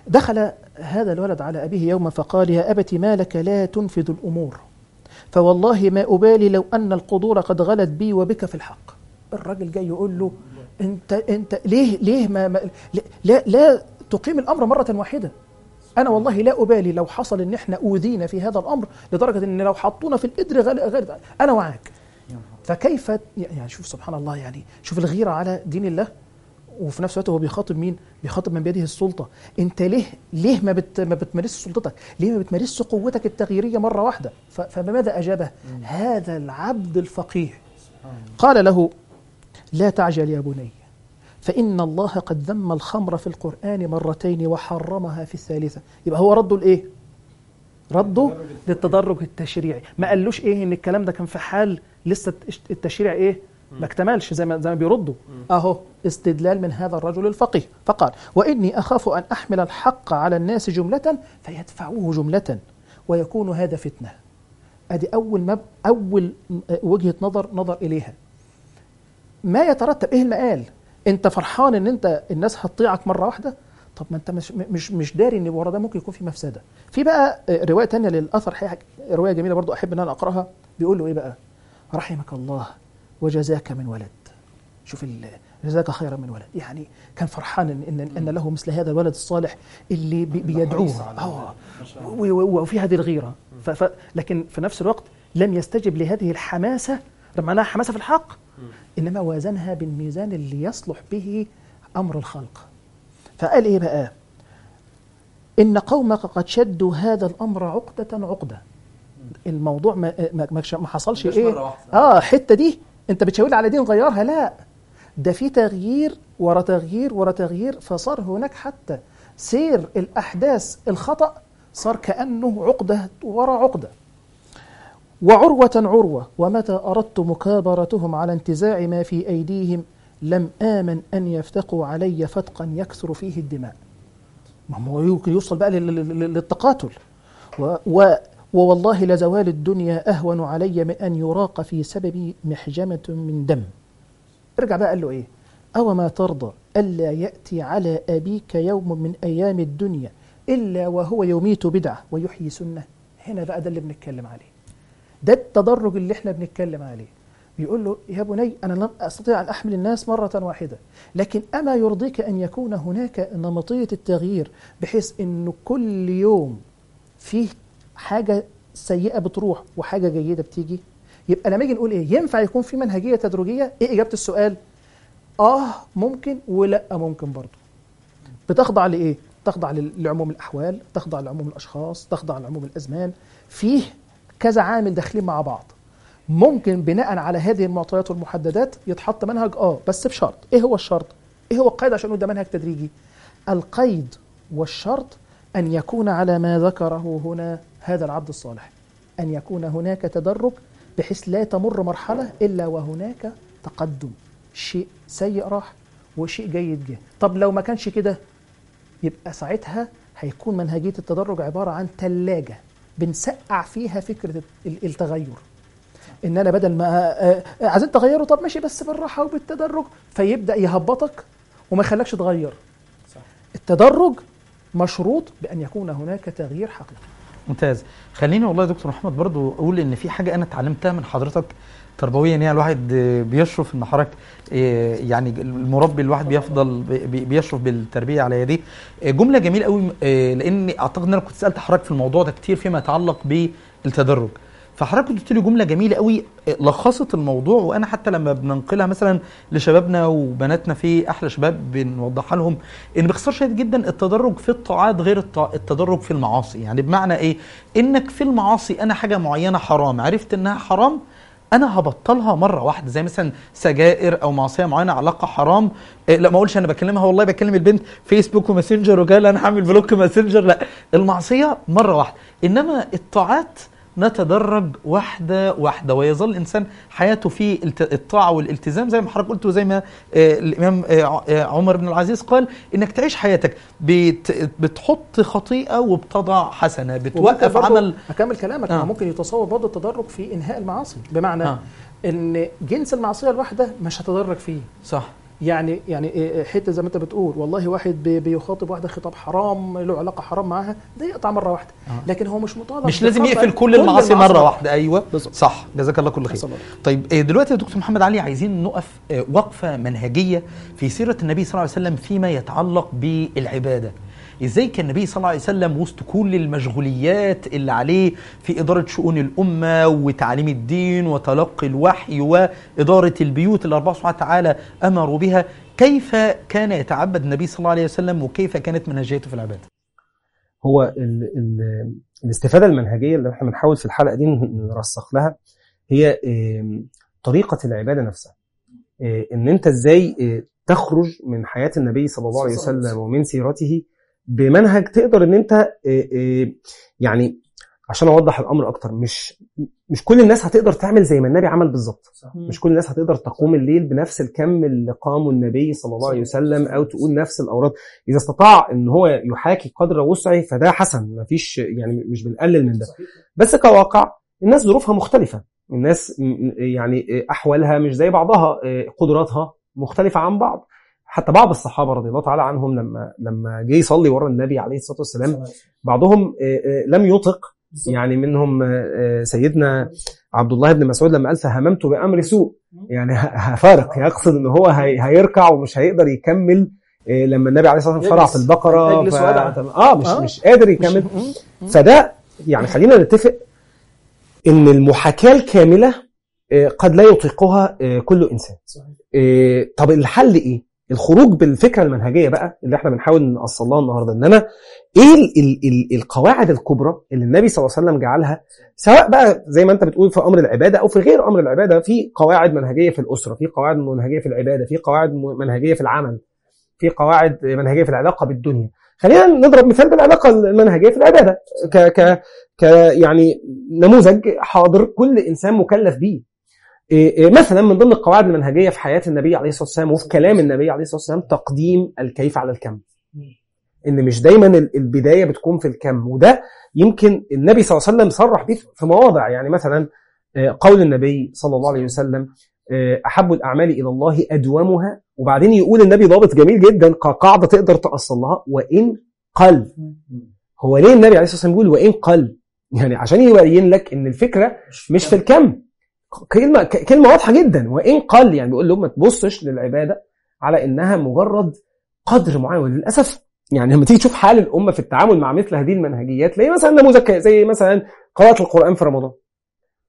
دخل هذا الولد على أبيه يوما فقال يا أبت ما لك لا تنفذ الأمور. فوالله ما أبالي لو أن القدور قد غلت بي وبك في الحق. الراجل جاي يقول له أنت أنت ليه ليه ما, ما لا لا تقيم الأمر مرة واحدة. أنا والله لا أبالي لو حصل إن إحنا أوذينا في هذا الأمر لدرجة إن لو حطونا في القدر غل... غل... أنا معاك. فكيف يعني شوف سبحان الله يعني شوف الغيرة على دين الله. وفي نفس الوقت هو بيخاطب مين؟ بيخاطب من بيده السلطة انت ليه ليه ما بت ما بتمارسش سلطتك؟ ليه ما بتمارسش قوتك التغييرية مرة واحدة؟ ف- فبماذا أجابه؟ هذا العبد الفقيه قال له لا تعجل يا بني فإن الله قد ذم الخمر في القرآن مرتين وحرمها في الثالثة يبقى هو رده لإيه؟ ردوا للتدرج التشريعي ما قالوش إيه إن الكلام ده كان في حال لسه التشريع إيه ما اكتملش زي ما زي ما بيردوا. أهو استدلال من هذا الرجل الفقيه. فقال وإني أخاف أن أحمل الحق على الناس جملة فيدفعوه جملة ويكون هذا فتنة. أدي أول مب أول وجهة نظر نظر إليها. ما يترتب إيه المقال أنت فرحان إن أنت الناس هتطيعك مرة واحدة؟ طب ما أنت مش مش مش داري إن ورا ده ممكن يكون في مفسدة. في بقى رواية تانية للأثر حقيقة رواية جميلة برضو أحب إن أنا أقرأها. بيقول له إيه بقى؟ رحمك الله وجزاك من ولد. شوف جزاك خيرا من ولد. يعني كان فرحان ان ان, له مثل هذا الولد الصالح اللي بي بيدعوه. آه. وفي هذه الغيرة. لكن في نفس الوقت لم يستجب لهذه الحماسة معناها حماسة في الحق إنما وازنها بالميزان اللي يصلح به أمر الخلق. فقال إيه بقى؟ إن قومك قد شدوا هذا الأمر عقدة عقدة. الموضوع ما ما, ما حصلش إيه؟ آه الحتة دي انت بتشاور على دي نغيرها لا. ده في تغيير ورا تغيير ورا تغيير فصار هناك حتى سير الأحداث الخطأ صار كأنه عقدة ورا عقدة. وعروة عروة ومتى أردت مكابرتهم على انتزاع ما في أيديهم لم آمن أن يفتقوا علي فتقا يكثر فيه الدماء. ما هو يوصل بقى للتقاتل. و و ووالله لزوال الدنيا أهون علي من أن يراق في سببي محجمة من دم. ارجع بقى قال له إيه؟ أو ما ترضى ألا يأتي على أبيك يوم من أيام الدنيا إلا وهو يميت بدعة ويحيي سنة. هنا بقى ده اللي بنتكلم عليه. ده التدرج اللي إحنا بنتكلم عليه. بيقول له يا بني أنا لم أستطيع أن أحمل الناس مرة واحدة لكن أما يرضيك أن يكون هناك نمطية التغيير بحيث أنه كل يوم فيه حاجة سيئة بتروح وحاجة جيدة بتيجي. يبقى لما يجي نقول إيه ينفع يكون في منهجية تدريجية؟ إيه إجابة السؤال؟ آه ممكن ولا ممكن برضه. بتخضع لإيه؟ تخضع لعموم الأحوال تخضع لعموم الأشخاص تخضع لعموم الأزمان. فيه كذا عامل داخلين مع بعض. ممكن بناء على هذه المعطيات والمحددات يتحط منهج آه بس بشرط. إيه هو الشرط؟ إيه هو القيد؟ عشان ده منهج تدريجي. القيد والشرط أن يكون على ما ذكره هنا هذا العبد الصالح. أن يكون هناك تدرج بحيث لا تمر مرحلة إلا وهناك تقدم. شيء سيء راح وشيء جيد جه. طب لو ما كانش كده يبقى ساعتها هيكون منهجية التدرج عبارة عن ثلاجه بنسقع فيها فكرة التغير. إن أنا بدل ما عايزين تغيره طب ماشي بس بالراحة وبالتدرج. فيبدأ يهبطك وما يخليكش تغير. صح. التدرج مشروط بأن يكون هناك تغيير حقيقي. ممتاز. خليني والله يا دكتور محمد برضو أقول إن في حاجة أنا اتعلمتها من حضرتك تربويا يعني الواحد بيشرف ان حضرتك يعني المربي الواحد بيفضل بيشرف بالتربية على يديه. جملة جميلة قوي لأن أعتقد إن أنا كنت سألت حضرتك في الموضوع ده كتير فيما يتعلق بالتدرج. فحضرتك قلت لي جملة جميلة قوي لخصت الموضوع وأنا حتى لما بننقلها مثلا لشبابنا وبناتنا في أحلى شباب بنوضحها لهم إن باختصار شديد جدا التدرج في الطاعات غير التدرج في المعاصي. يعني بمعنى إيه؟ إنك في المعاصي أنا حاجة معينة حرام عرفت إنها حرام أنا هبطلها مرة واحدة. زي مثلا سجائر أو معصية معينة علاقة حرام إيه لا ما أقولش أنا بكلمها والله بكلم البنت Facebook و Messenger وقال أنا هعمل block Messenger لا المعصية مرة واحدة. إنما الطاعات نتدرج واحدة واحدة ويظل الإنسان حياته في الطاعة والالتزام. زي ما حضرتك قلت وزي ما الإمام عمر بن العزيز قال إنك تعيش حياتك بتحط خطيئة وبتضع حسنة بتوقف عمل. أكمل كلامك. آه. ممكن يتصور برضه التدرج في إنهاء المعاصي. بمعنى آه. إن جنس المعصية الواحدة مش هتدرج فيه. صح. يعني يعني حتة زي ما أنت بتقول والله واحد بيخاطب واحدة خطاب حرام له علاقة حرام معاها ده يقطع مرة واحدة. آه. لكن هو مش مطالب مش لازم يقفل كل, المعاصي مرة واحدة. أيوه. بالزبط. صح. جزاك الله كل خير. طيب دلوقتي يا دكتور محمد علي عايزين نقف وقفة منهجية في سيرة النبي صلى الله عليه وسلم فيما يتعلق بالعبادة. إزاي كان النبي صلى الله عليه وسلم وسط كل المشغوليات اللي عليه في إدارة شؤون الأمة وتعليم الدين وتلقي الوحي وإدارة البيوت اللي الله سبحانه وتعالى أمر بها كيف كان يتعبد النبي صلى الله عليه وسلم وكيف كانت منهجيته في العبادة؟ هو ال ال الاستفادة المنهجية اللي إحنا بنحاول في الحلقة دي نرسخ لها هي طريقة العبادة نفسها. إن أنت إزاي تخرج من حياة النبي صلى الله عليه وسلم ومن سيرته بمنهج تقدر إن أنت يعني عشان أوضح الأمر أكتر مش مش كل الناس هتقدر تعمل زي ما النبي عمل بالظبط. مش كل الناس هتقدر تقوم الليل بنفس الكم اللي قامه النبي صلى الله عليه وسلم أو تقول نفس الأوراد. إذا استطاع إن هو يحاكي قدر وسعه فده حسن. مفيش يعني مش بنقلل من ده. بس كواقع الناس ظروفها مختلفة. الناس يعني أحوالها مش زي بعضها قدراتها مختلفة عن بعض. حتى بعض الصحابة رضي الله تعالى عنهم لما لما جه يصلي ورا النبي عليه الصلاة والسلام بعضهم آه، آه، لم يطق. يعني منهم آه، سيدنا عبد الله بن مسعود لما قال فهممت بأمر سوء. يعني هفارق. يقصد إن هو هي- هيركع ومش هيقدر يكمل لما النبي عليه الصلاة والسلام شرع في. البقرة ف... آه مش. مش قادر يكمل. فده يعني خلينا نتفق إن المحاكاة الكاملة قد لا يطيقها كل إنسان. طب الحل إيه؟ الخروج بالفكرة المنهجية بقى اللي إحنا بنحاول نوصل لها النهارده ان أنا إيه ال ال ال القواعد الكبرى اللي النبي صلى الله عليه وسلم جعلها سواء بقى زي ما أنت بتقول في أمر العبادة أو في غير أمر العبادة في قواعد منهجية في الأسرة في قواعد منهجية في العبادة في قواعد منهجية في العمل في قواعد منهجية في العلاقة بالدنيا. خلينا نضرب مثال بالعلاقة المنهجية في العبادة ك ك ك يعني نموذج حاضر كل إنسان مكلف بيه. مثلا من ضمن القواعد المنهجية في حياة النبي عليه الصلاة والسلام وفي كلام النبي عليه الصلاة والسلام تقديم الكيف على الكم. إن مش دايما ال- البداية بتكون في الكم وده يمكن النبي صلى الله عليه وسلم صرح بيه في مواضع. يعني مثلا آه، قول النبي صلى الله عليه وسلم أحب الأعمال إلى الله أدومها. وبعدين يقول النبي ضابط جميل جدا كقاعدة تقدر تاصل لها وإن قل. هو ليه النبي عليه الصلاة والسلام بيقول وإن قل؟ يعني عشان يبين لك إن الفكرة مش في الكم. كلمة كلمة واضحة جدا. وإن قل يعني بيقول لهم ما تبصش للعبادة على إنها مجرد قدر معين. وللأسف يعني لما تيجي تشوف حال الأمة في التعامل مع مثل هذه المنهجيات تلاقي مثلا نموذج زي مثلا قراءة القرآن في رمضان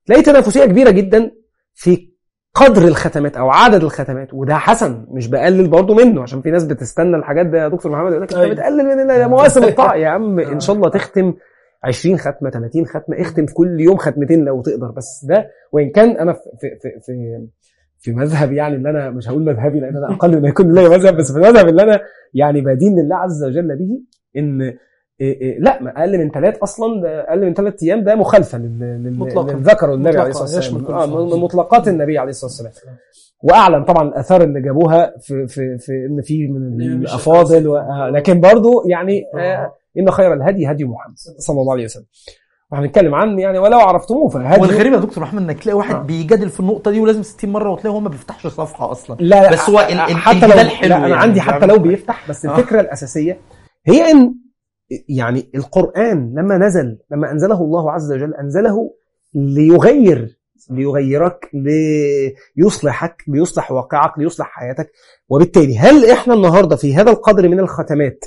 تلاقي تنافسية كبيرة جدا في قدر الختمات أو عدد الختمات. وده حسن مش بقلل برضه منه عشان في ناس بتستنى الحاجات ده يا دكتور محمد يقول لك أنت أيوة. بتقلل من مواسم الطاعة. يا عم إن شاء الله تختم 20 ختمة 30 ختمة اختم في كل يوم ختمتين لو تقدر. بس ده وإن كان أنا في في في, في مذهب يعني اللي أنا مش هقول مذهبي لأن أنا أقل من يكون لي مذهب بس في المذهب اللي أنا يعني بدين لله عز وجل به إن إيه إيه لا ما أقل من ثلاث أصلا أقل من ثلاث أيام ده مخالفة لل- لل- مطلقاً. للي ذكره النبي عليه الصلاة والسلام. آه، مطلقات النبي عليه الصلاة والسلام. وأعلم طبعا الآثار اللي جابوها في في في إن في من الأفاضل و... آه، لكن برضو يعني آه إن خير الهدي هدي محمد صلى الله عليه وسلم وهنتكلم عن يعني ولو عرفتموه فهدي والغريب يا دكتور محمد إنك تلاقي واحد آه. بيجادل في النقطة دي ولازم 60 مرة وتلاقي هو ما بيفتحش صفحة أصلا لا لا بس هو حتى لو الجدال حلو لا أنا يعني، عندي حتى؟ لو بيفتح بس آه. الفكرة الأساسية هي إن يعني القرآن لما نزل لما أنزله الله عز وجل أنزله ليغير ليغيرك ليصلحك ليصلح واقعك ليصلح حياتك وبالتالي هل إحنا النهارده في هذا القدر من الختمات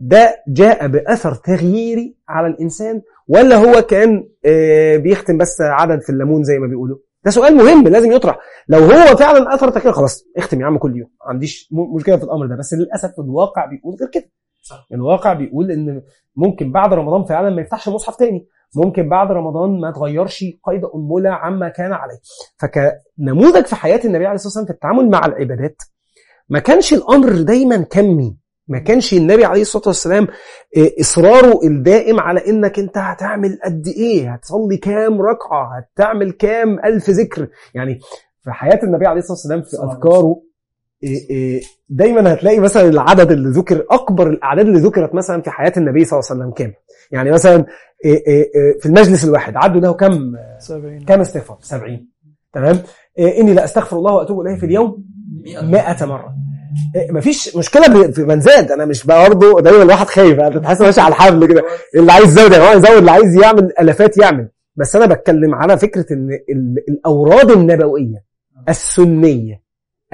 ده جاء بأثر تغييري على الإنسان ولا هو كان آه، بيختم بس عدد في الليمون زي ما بيقولوا؟ ده سؤال مهم لازم يطرح. لو هو فعلا أثر تغيير خلاص اختم يا عم كل يوم. ما عنديش مشكلة في الأمر ده بس للأسف الواقع بيقول غير كده. صح. الواقع بيقول إن ممكن بعد رمضان فعلا ما يفتحش مصحف تاني. ممكن بعد رمضان ما تغيرش قيد انمله عما كان عليه. فكنموذج في حياة النبي عليه الصلاة والسلام في التعامل مع العبادات ما كانش الأمر دايما كمي. ما كانش النبي عليه الصلاة والسلام إيه، إصراره الدائم على إنك أنت هتعمل قد إيه هتصلي كام ركعة هتعمل كام ألف ذكر. يعني في حياة النبي عليه الصلاة والسلام في اذكاره إيه، إيه، دايما هتلاقي مثلا العدد اللي ذكر أكبر الأعداد اللي ذكرت مثلا في حياة النبي صلى الله عليه وسلم كام؟ يعني مثلا في المجلس الواحد عدوا له كم؟ 70 كم استغفار؟ 70 تمام؟ إني لا استغفر الله وأتوب إليه في اليوم 100 مرة. مفيش مشكلة في من زاد أنا مش برضه دايما الواحد خايف. انت تحس ماشي على الحبل كده. اللي عايز يزود هو يزود اللي عايز يعمل ألافات يعمل. بس أنا بتكلم على فكرة إن ال- الأوراد النبوية السنية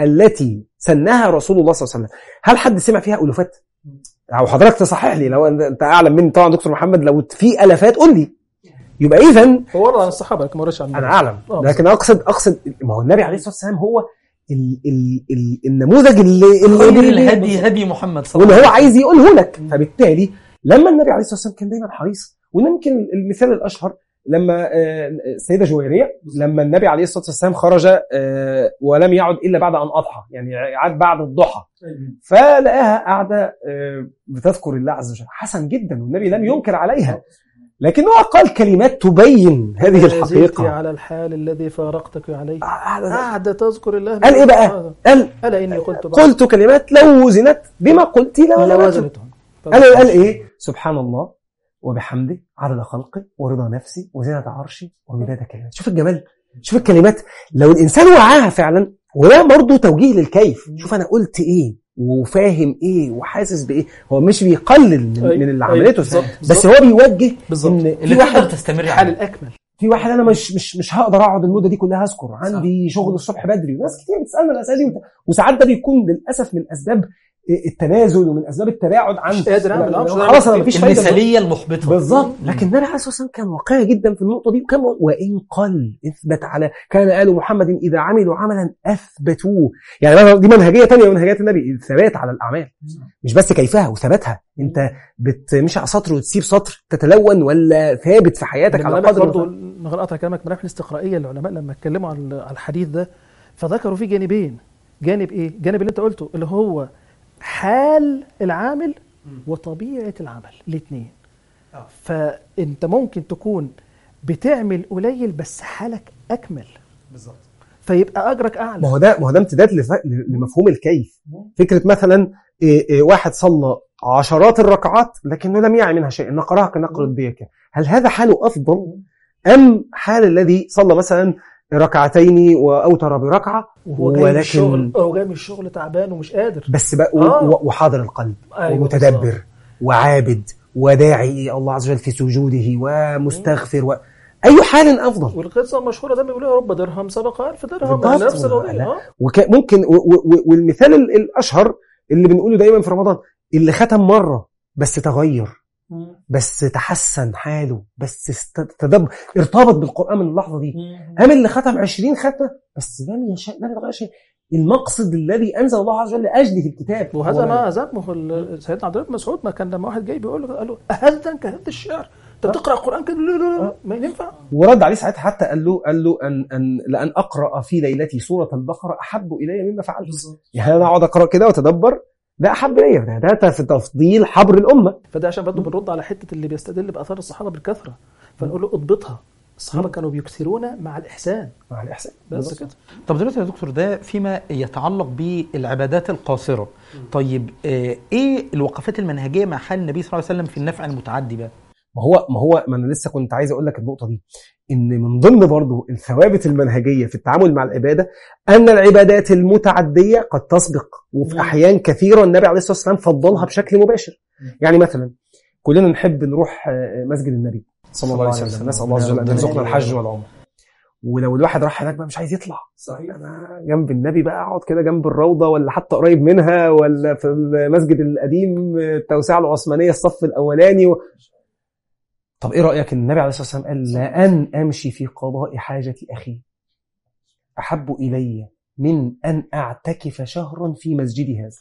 التي سنها رسول الله صلى الله عليه وسلم. هل حد سمع فيها ألوفات؟ أو حضرتك تصحح لي لو أنت أعلم مني. طبعا دكتور محمد لو في ألافات قول لي. يبقى اذا هو ورد عن الصحابه لكن ما وردش عن أنا أعلم. آه. لكن اقصد اقصد ما هو النبي عليه الصلاة والسلام هو ال ال ال النموذج اللي اللي الهدي هدي محمد صلى الله هو عليه وسلم عايز يقوله لك. فبالتالي لما النبي عليه الصلاة والسلام كان دايما حريص. ويمكن المثال الأشهر لما آه، السيده جويرية لما النبي عليه الصلاة والسلام خرج آه، ولم يعد إلا بعد أن أضحى. يعني عاد بعد الضحى. فلقاها قاعدة آه، بتذكر الله عز وجل. حسن جدا. والنبي لم ينكر عليها. لكنه قال كلمات تبين هذه الحقيقة. على الحال الذي فارقتك عليه. قال قاعدة تذكر الله قال إيه بقى؟ قال ألا إني قلت بعض. قلت كلمات لو وزنت بما قلت لا لا وزنت. وزنتهم قال قال إيه؟ سبحان الله وبحمده عدد خلقه ورضا نفسي وزنة عرشي ومداد كلمات. شوف الجمال شوف الكلمات. لو الإنسان وعاها فعلا وده برضه توجيه للكيف. شوف أنا قلت إيه؟ وفاهم إيه وحاسس بإيه. هو مش بيقلل من, أيوة، من اللي أيوة، عملته بالظبط، بس هو بيوجه بالظبط. إن اللي في واحد تستمر عليه. الأكمل في واحد أنا مش مش مش هقدر أقعد المدة دي كلها أذكر. عندي شغل الصبح بدري وناس كتير بتسالنا الأسئلة دي وساعات ده بيكون للأسف من اسباب التنازل ومن أسباب التباعد عن مش قادر قادر خلاص أنا. مفيش فايدة. المثالية المحبطة. بالظبط. لكن النبي عليه الصلاة والسلام كان واقعي جدا في النقطة دي وكان وإن قل إثبت على كان آل محمد إذا عملوا عملا أثبتوه. يعني دي منهجية ثانية من منهجيات النبي الثبات على الأعمال. مش بس كيفها وثباتها. أنت بتمشي على سطر وتسيب سطر تتلون ولا ثابت في حياتك على قدر برضه من غير قطع كلامك مراحل الاستقرائية العلماء لما اتكلموا على الحديث ده فذكروا فيه جانبين. جانب إيه؟ جانب اللي أنت قلته اللي هو حال العامل وطبيعة العمل الاثنين آه. فأنت ممكن تكون بتعمل قليل بس حالك أكمل. بالظبط. فيبقى أجرك أعلى. ما هو ده ما هو ده امتداد لمفهوم الكيف. فكرة مثلا إيه إيه واحد صلى عشرات الركعات لكنه لم يعي منها شيء نقرها كنقر الديكه هل هذا حاله أفضل أم حال الذي صلى مثلا ركعتين وأوتر بركعة وهو جاي من الشغل هو جاي من الشغل تعبان ومش قادر بس بقى آه. وحاضر القلب أيوة ومتدبر بالظبط. وعابد وداعي إلى الله عز وجل في سجوده ومستغفر و... أي حال أفضل والقصة المشهورة ده بيقولوا يا رب درهم سبق ألف درهم. نفس القضية لا. آه وممكن و... و... والمثال ال- الأشهر اللي بنقوله دايما في رمضان اللي ختم مرة بس تغير بس تحسن حاله بس تدبر ارتبط بالقرآن من اللحظة دي. قام اللي ختم 20 ختمة بس لم يشاء لم يتغير شيء. المقصد الذي أنزل الله عز وجل لاجله الكتاب وهذا ما ذمه سيدنا عبد الله بن مسعود ما كان لما واحد جاي بيقول له قال له اهدا كهد الشعر؟ أنت بتقرأ القران كده؟ لا لا لا ما ينفع. ورد عليه ساعتها حتى قال له قال له ان ان لأن أقرأ في ليلتي سورة البقرة أحب إلي مما فعلت. يعني أنا أقعد أقرأ كده وأتدبر ده احب الي ده, ده في تفضيل حبر الأمة. فده عشان برضه بنرد على حتة اللي بيستدل بآثار الصحابة بالكثرة. فنقول له اضبطها. الصحابة كانوا بيكثرون مع الإحسان. مع الإحسان. بس كده. طب دلوقتي يا دكتور ده فيما يتعلق بالعبادات القاصرة. طيب آه، إيه الوقفات المنهجية مع حال النبي صلى الله عليه وسلم في النفع المتعدي بقى؟ ما هو ما هو ما أنا لسه كنت عايز أقول لك النقطة دي. إن من ضمن برضه الثوابت المنهجية في التعامل مع العبادة أن العبادات المتعدية قد تسبق وفي مم. أحيان كثيرة النبي عليه الصلاة والسلام فضلها بشكل مباشر. يعني مثلا كلنا نحب نروح آه، مسجد النبي صلى الله عليه وسلم. نسأل الله عز وجل أن يرزقنا الحج والعمرة. ولو الواحد راح هناك بقى مش عايز يطلع. صحيح. أنا جنب النبي بقى أقعد كده جنب الروضة ولا حتى قريب منها ولا في المسجد القديم التوسعة العثمانية الصف الأولاني و... طب إيه رأيك ان النبي عليه الصلاة والسلام قال لأن أمشي في قضاء حاجة أخي؟ أحب إلي من أن أعتكف شهرا في مسجدي هذا.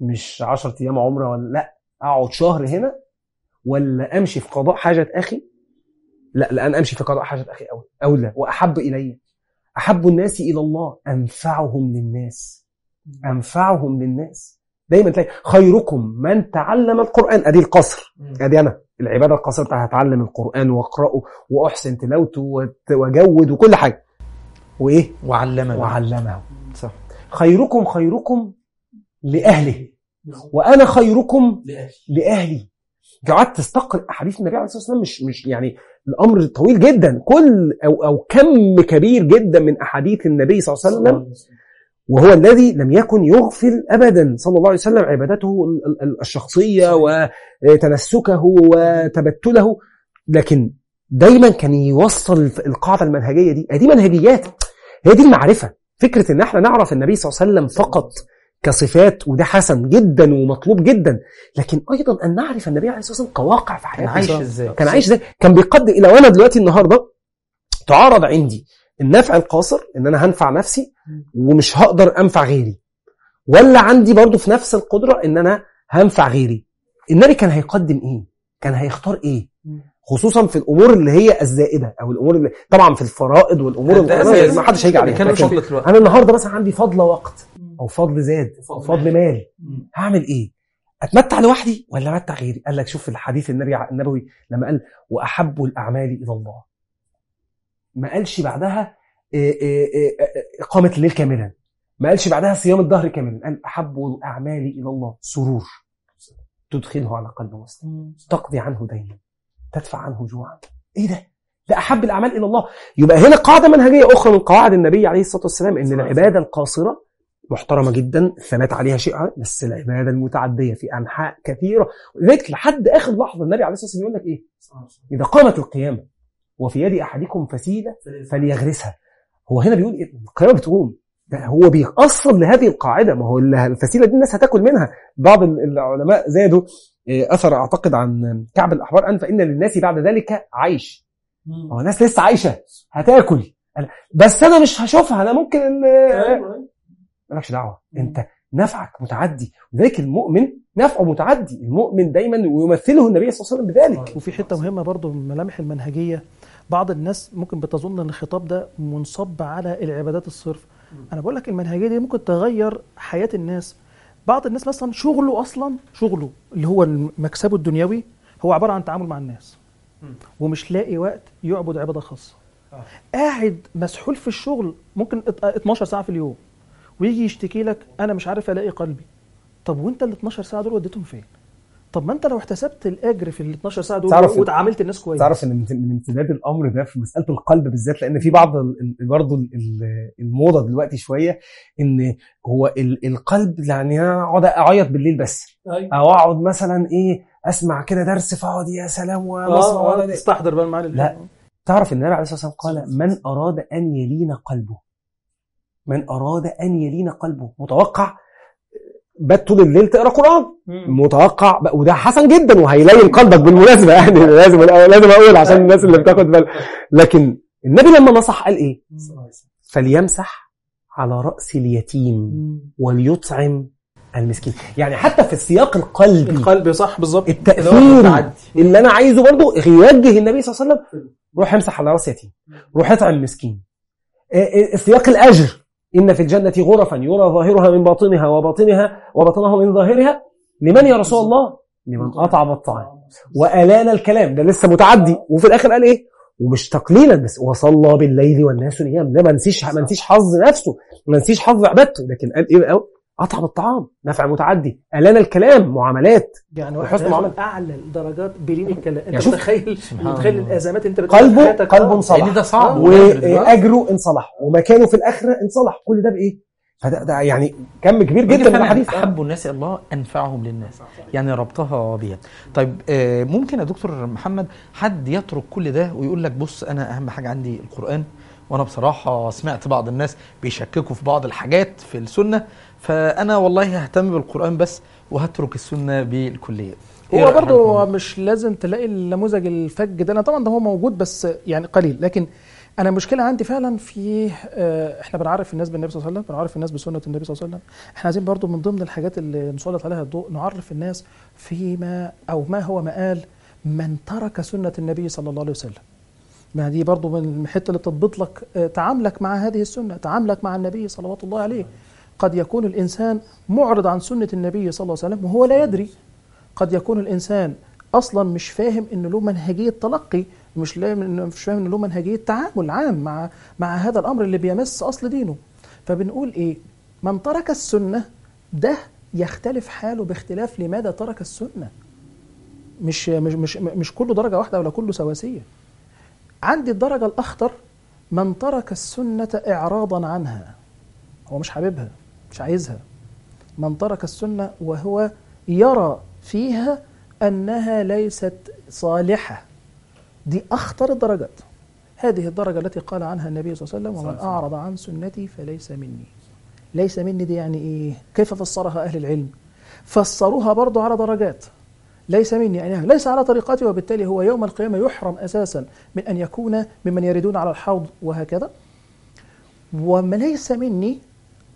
مش 10 أيام عمرة ولا لا أقعد شهر هنا ولا أمشي في قضاء حاجة أخي؟ لا لأن أمشي في قضاء حاجة أخي أولى اولى وأحب إلي. أحب الناس إلى الله. أنفعهم للناس. أنفعهم للناس. دايما تلاقي خيركم من تعلم القرآن. أدي القصر. أدي أنا. العبادة القصيره بتاعت هتعلم القرآن وأقرأه وأحسن تلاوته وت- وأجود وكل حاجة. وإيه؟ وعلمنا وعلمه. صح. خيركم خيركم لأهله. وأنا خيركم لأهلي. قعدت تستقرئ أحاديث النبي عليه الصلاة والسلام مش مش يعني الأمر طويل جدا. كل أو أو كم كبير جدا من أحاديث النبي صلى الله عليه وسلم. وهو الذي لم يكن يغفل ابدا صلى الله عليه وسلم عبادته ال- ال- الشخصية وتنسكه وتبتله. لكن دايما كان يوصل القاعدة المنهجية دي. دي منهجيات. هي دي المعرفه فكرة إن إحنا نعرف النبي صلى الله عليه وسلم فقط كصفات وده حسن جدا ومطلوب جدا. لكن أيضا أن نعرف النبي عليه الصلاة والسلام كواقع في كان حياته عايش إزاي؟ كان عايش إزاي؟ كان بيقدم لو أنا دلوقتي النهارده تعارض عندي. النفع القاصر إن أنا هنفع نفسي ومش هقدر أنفع غيري. ولا عندي برضو في نفس القدرة إن أنا هنفع غيري. النبي كان هيقدم إيه؟ كان هيختار إيه؟ خصوصا في الأمور اللي هي الزائدة أو الأمور اللي طبعا في الفرائض والأمور اللي. ما حدش هيجي عليها. أنا النهارده مثلا عندي فضل وقت أو فضل زاد أو فضل مال. هعمل إيه؟ أتمتع لوحدي ولا أمتع غيري؟ قال لك شوف الحديث النبي النبوي لما قال وأحب الأعمال إلى الله. ما قالش بعدها إيه إيه إيه اقامه الليل كاملا. ما قالش بعدها صيام الدهر كاملا. قال أحب الأعمال إلى الله. سرور. تدخله على قلب مسلم. تقضي عنه دينا. تدفع عنه جوعا. إيه ده؟ ده أحب الأعمال إلى الله. يبقى هنا قاعدة منهجية أخرى من قواعد النبي عليه الصلاة والسلام إن العبادة القاصرة محترمة جدا الثبات عليها شيء بس العبادة المتعدية في أنحاء كثيرة. ولذلك لحد آخر لحظة النبي عليه الصلاة والسلام يقول لك إيه؟ إذا قامت القيامة وفي يد أحدكم فسيله فليغرسها. هو هنا بيقول إيه؟ القيامة بتقوم. ده هو بيأصل لهذه القاعدة. ما هو الفسيله دي الناس هتاكل منها. بعض العلماء زادوا أثر أعتقد عن كعب الأحبار أن فإن للناس بعد ذلك عيش. هو الناس لسه عايشة. هتاكل. بس أنا مش هشوفها. أنا ممكن مالكش دعوة. أنت نفعك متعدي. لذلك المؤمن نفعه متعدي. المؤمن دايما ويمثله النبي صلى الله عليه وسلم بذلك. وفي حتة مهمة برضو من ملامح المنهجية. بعض الناس ممكن بتظن إن الخطاب ده منصب على العبادات الصرف. أنا بقول لك المنهجية دي ممكن تغير حياة الناس. بعض الناس مثلا شغله أصلا شغله اللي هو مكسبه الدنيوي هو عبارة عن التعامل مع الناس. ومش لاقي وقت يعبد عبادة خاصة. قاعد مسحول في الشغل ممكن 12 ساعة في اليوم ويجي يشتكي لك أنا مش عارف ألاقي قلبي. طب وأنت ال 12 ساعة دول وديتهم فين؟ طب ما انت لو احتسبت الاجر في ال 12 ساعة دول وتعاملت الناس كويس. تعرف إن من امتداد الأمر ده في مسألة القلب بالذات لأن في بعض برضه الموضة دلوقتي شوية إن هو القلب يعني أنا أقعد أعيط بالليل بس. أو أقعد مثلا إيه أسمع كده درس فاقعد يا سلام آه تستحضر بقى المعاني لا. تعرف إن النبي عليه الصلاة والسلام قال من أراد أن يلين قلبه. من أراد أن يلين قلبه. متوقع؟ بات طول الليل تقرأ قرآن. متوقع وده حسن جدا وهيلين قلبك بالمناسبة يعني لازم لازم أقول عشان الناس اللي بتاخد بال لكن النبي لما نصح قال إيه؟ فليمسح على رأس اليتيم وليطعم المسكين. يعني حتى في السياق القلبي القلب صح بالظبط. التأثير اللي أنا عايزه برضه يوجه النبي صلى الله عليه وسلم روح امسح على رأس يتيم روح اطعم مسكين سياق الأجر. إن في الجنة غرفا يرى ظاهرها من باطنها وباطنها وباطنها من ظاهرها. لمن يا رسول الله؟ لمن أطعم الطعام وألان الكلام. ده لسه متعدي. وفي الآخر قال إيه؟ ومش تقليلا بس. وصلى بالليل والناس نيام. ده ما نسيش ما نسيش حظ نفسه. ما نسيش حظ عبادته. لكن قال إيه؟ بقى؟ أطعم الطعام نفع متعدي الان الكلام معاملات يعني وحسن واحد معاملة. أعلى درجات بلين الكلام أنت يعني متخيل متخيل الأزمات أنت قلبه. قلبه آه. انصلح لأن ده صعب وأجره انصلح ومكانه في الآخرة انصلح كل ده بإيه؟ فده ده يعني كم كبير جدا من الحديث آه. أحب الناس إلى الله أنفعهم للناس يعني ربطها بيها طيب آه، ممكن يا دكتور محمد حد يترك كل ده ويقول لك بص أنا أهم حاجة عندي القرآن وأنا بصراحة سمعت بعض الناس بيشككوا في بعض الحاجات في السنة فأنا والله ههتم بالقرآن بس وهترك السنة بالكلية. إيه هو رأي برضه مش لازم تلاقي النموذج الفج ده. أنا طبعا ده هو موجود بس يعني قليل. لكن أنا المشكلة عندي فعلا في آه، إحنا بنعرف الناس بالنبي صلى الله عليه وسلم بنعرف الناس بسنة النبي صلى الله عليه وسلم. إحنا عايزين برضه من ضمن الحاجات اللي نسلط عليها الضوء نعرف الناس فيما أو ما هو مآل من ترك سنة النبي صلى الله عليه وسلم. ما دي برضه من الحته اللي تضبط لك آه، تعاملك مع هذه السنة تعاملك مع النبي صلوات الله عليه. قد يكون الإنسان معرض عن سنة النبي صلى الله عليه وسلم وهو لا يدري. قد يكون الإنسان أصلا مش فاهم ان له منهجية تلقي مش مش فاهم ان له منهجية تعامل عام مع مع هذا الأمر اللي بيمس أصل دينه. فبنقول إيه؟ من ترك السنة ده يختلف حاله باختلاف لماذا ترك السنة. مش مش مش مش كله درجة واحدة ولا كله سواسية. عندي الدرجة الأخطر من ترك السنة اعراضا عنها. هو مش حاببها مش عايزها. من ترك السنة وهو يرى فيها أنها ليست صالحة. دي أخطر الدرجات. هذه الدرجة التي قال عنها النبي صلى الله عليه وسلم ومن أعرض عن سنتي فليس مني. ليس مني دي يعني إيه؟ كيف فسرها أهل العلم؟ فسروها برضو على درجات. ليس مني يعني ليس على طريقتي وبالتالي هو يوم القيامة يحرم أساسا من أن يكون ممن يردون على الحوض وهكذا. وما ليس مني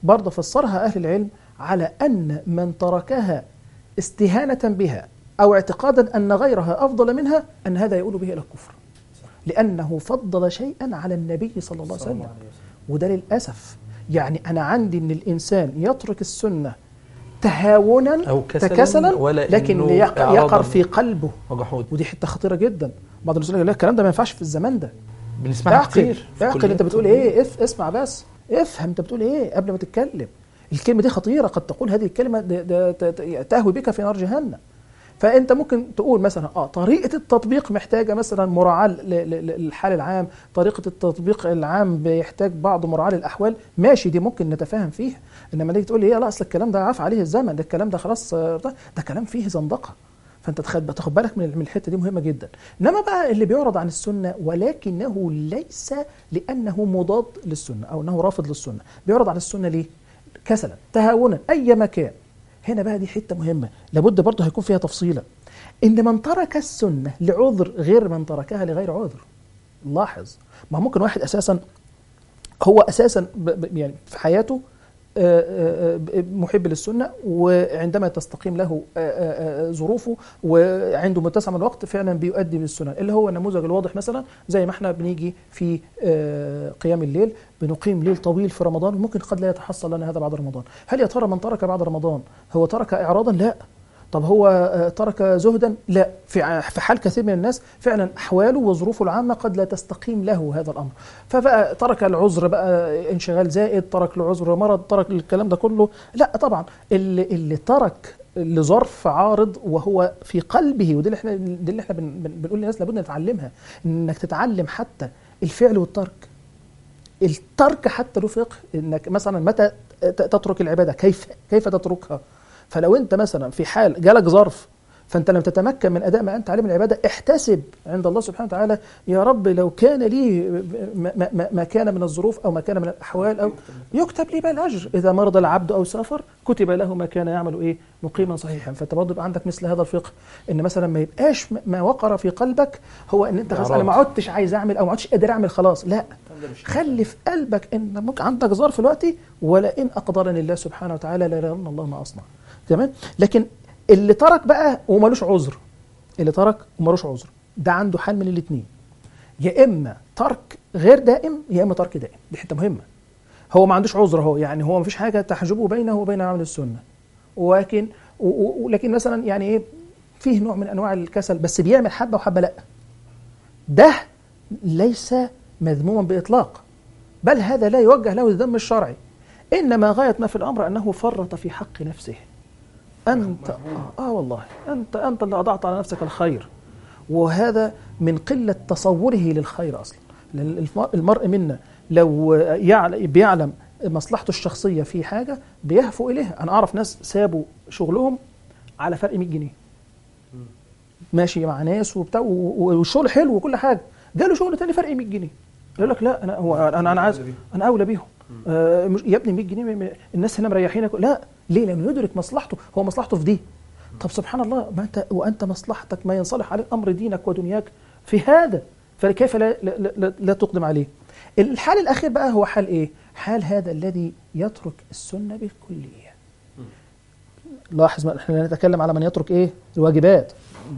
برضه فسرها أهل العلم على أن من تركها استهانة بها أو اعتقادا أن غيرها أفضل منها أن هذا يؤول به إلى الكفر. لأنه فضل شيئا على النبي صلى الله عليه وسلم. وده للأسف. يعني أنا عندي أن الإنسان يترك السنة تهاونا أو كسلاً تكاسلا ولا لكن يقر في قلبه. وجحود ودي حتة خطيرة جدا. بعض الناس يقول لك لا الكلام ده ما ينفعش في الزمان ده. بنسمعها كتير اعقل. أنت بتقول. إيه؟ اسمع بس. افهم انت بتقول إيه قبل ما تتكلم؟ الكلمة دي خطيرة قد تقول هذه الكلمة تهوي بك في نار جهنم. فانت ممكن تقول مثلا آه طريقة التطبيق محتاجة مثلا مراعاة للحال العام طريقة التطبيق العام بيحتاج بعض مراعاة للأحوال. ماشي دي ممكن نتفاهم فيها. إنما تيجي تقول لي إيه لا أصل الكلام ده عاف عليه الزمن ده الكلام ده خلاص آه، ده كلام فيه زندقة. فأنت تاخد بالك من الحتة دي مهمة جدا. إنما بقى اللي بيعرض عن السنة ولكنه ليس لأنه مضاد للسنة أو إنه رافض للسنة. بيعرض عن السنة ليه؟ كسلا تهاونا أي مكان. هنا بقى دي حتة مهمة لابد برضه هيكون فيها تفصيلة. إن من ترك السنة لعذر غير من تركها لغير عذر. لاحظ. ما ممكن واحد أساسا هو أساسا يعني في حياته محب للسنة وعندما تستقيم له آه، آه، آه، ظروفه وعنده متسع من الوقت فعلا بيؤدي بالسنن اللي هو النموذج الواضح مثلا زي ما إحنا بنيجي في آه، قيام الليل بنقيم ليل طويل في رمضان ممكن قد لا يتحصل لنا هذا بعد رمضان. هل يا ترى من ترك بعد رمضان هو ترك اعراضا؟ لا. طب هو آه، ترك زهدا؟ لا. في حال كثير من الناس فعلا أحواله وظروفه العامة قد لا تستقيم له هذا الأمر. فبقى ترك العذر بقى انشغال زائد ترك العذر مرض ترك الكلام ده كله. لا طبعا. اللي, اللي ترك لظرف عارض وهو في قلبه ودي اللي إحنا دي اللي إحنا بن بن بنقول للناس لابد نتعلمها إنك تتعلم حتى الفعل والترك. الترك حتى له فقه. إنك مثلا متى تترك العبادة؟ كيف؟ كيف تتركها؟ فلو انت مثلا في حال جالك ظرف فانت لم تتمكن من أداء ما أنت عليه من العبادة احتسب عند الله سبحانه وتعالى يا رب لو كان لي ما, ما, ما كان من الظروف أو ما كان من الأحوال أو يكتب لي بقى الاجر إذا مرض العبد أو سافر كتب له ما كان يعمل إيه؟ مقيما صحيحا. فانت برضه يبقى عندك مثل هذا الفقه إن مثلا ما يبقاش ما وقر في قلبك هو إن أنت خلاص أنا ما عدتش عايز أعمل أو ما عدتش قادر أعمل خلاص. لا. خلي في قلبك إن ممكن عندك ظرف دلوقتي ولئن أقدرني الله سبحانه وتعالى ليرين الله ما أصنع. تمام؟ لكن اللي ترك بقى ومالوش عذر. اللي ترك ومالوش عذر. ده عنده حال من الاثنين يا إما ترك غير دائم يا إما ترك دائم. دي حتة مهمة. هو ما عندوش عذر هو يعني هو ما فيش حاجة تحجبه بينه وبين عمل السنة. ولكن ولكن مثلا يعني إيه؟ فيه نوع من أنواع الكسل بس بيعمل حبة وحبة لأ. ده ليس مذموما بإطلاق. بل هذا لا يوجه له الذم الشرعي. إنما غاية ما في الأمر أنه فرط في حق نفسه. أنت آه, والله أنت أنت اللي أضعت على نفسك الخير. وهذا من قلة تصوره للخير الف- المرء منا لو يعل- بيعلم مصلحته الشخصية في حاجة بيهفو إليها. أنا أعرف ناس سابوا شغلهم على فرق 100 جنيه. ماشي مع ناس وبتاع والشغل حلو وكل حاجة. جاله شغل تاني فرق 100 جنيه. يقول لك لا أنا هو أنا أنا عايز أنا أولى بيهم. آه مش- يا ابني 100 جنيه الناس هنا مريحينك. لا ليه؟ لأنه يدرك مصلحته. هو مصلحته في دي. طب سبحان الله ما انت وأنت مصلحتك ما ينصلح عليه أمر دينك ودنياك في هذا. فكيف لا, لا, لا, لا تقدم عليه؟ الحال الأخير بقى هو حال إيه؟ حال هذا الذي يترك السنة بالكلية. لاحظ ما إحنا نتكلم على من يترك إيه؟ الواجبات.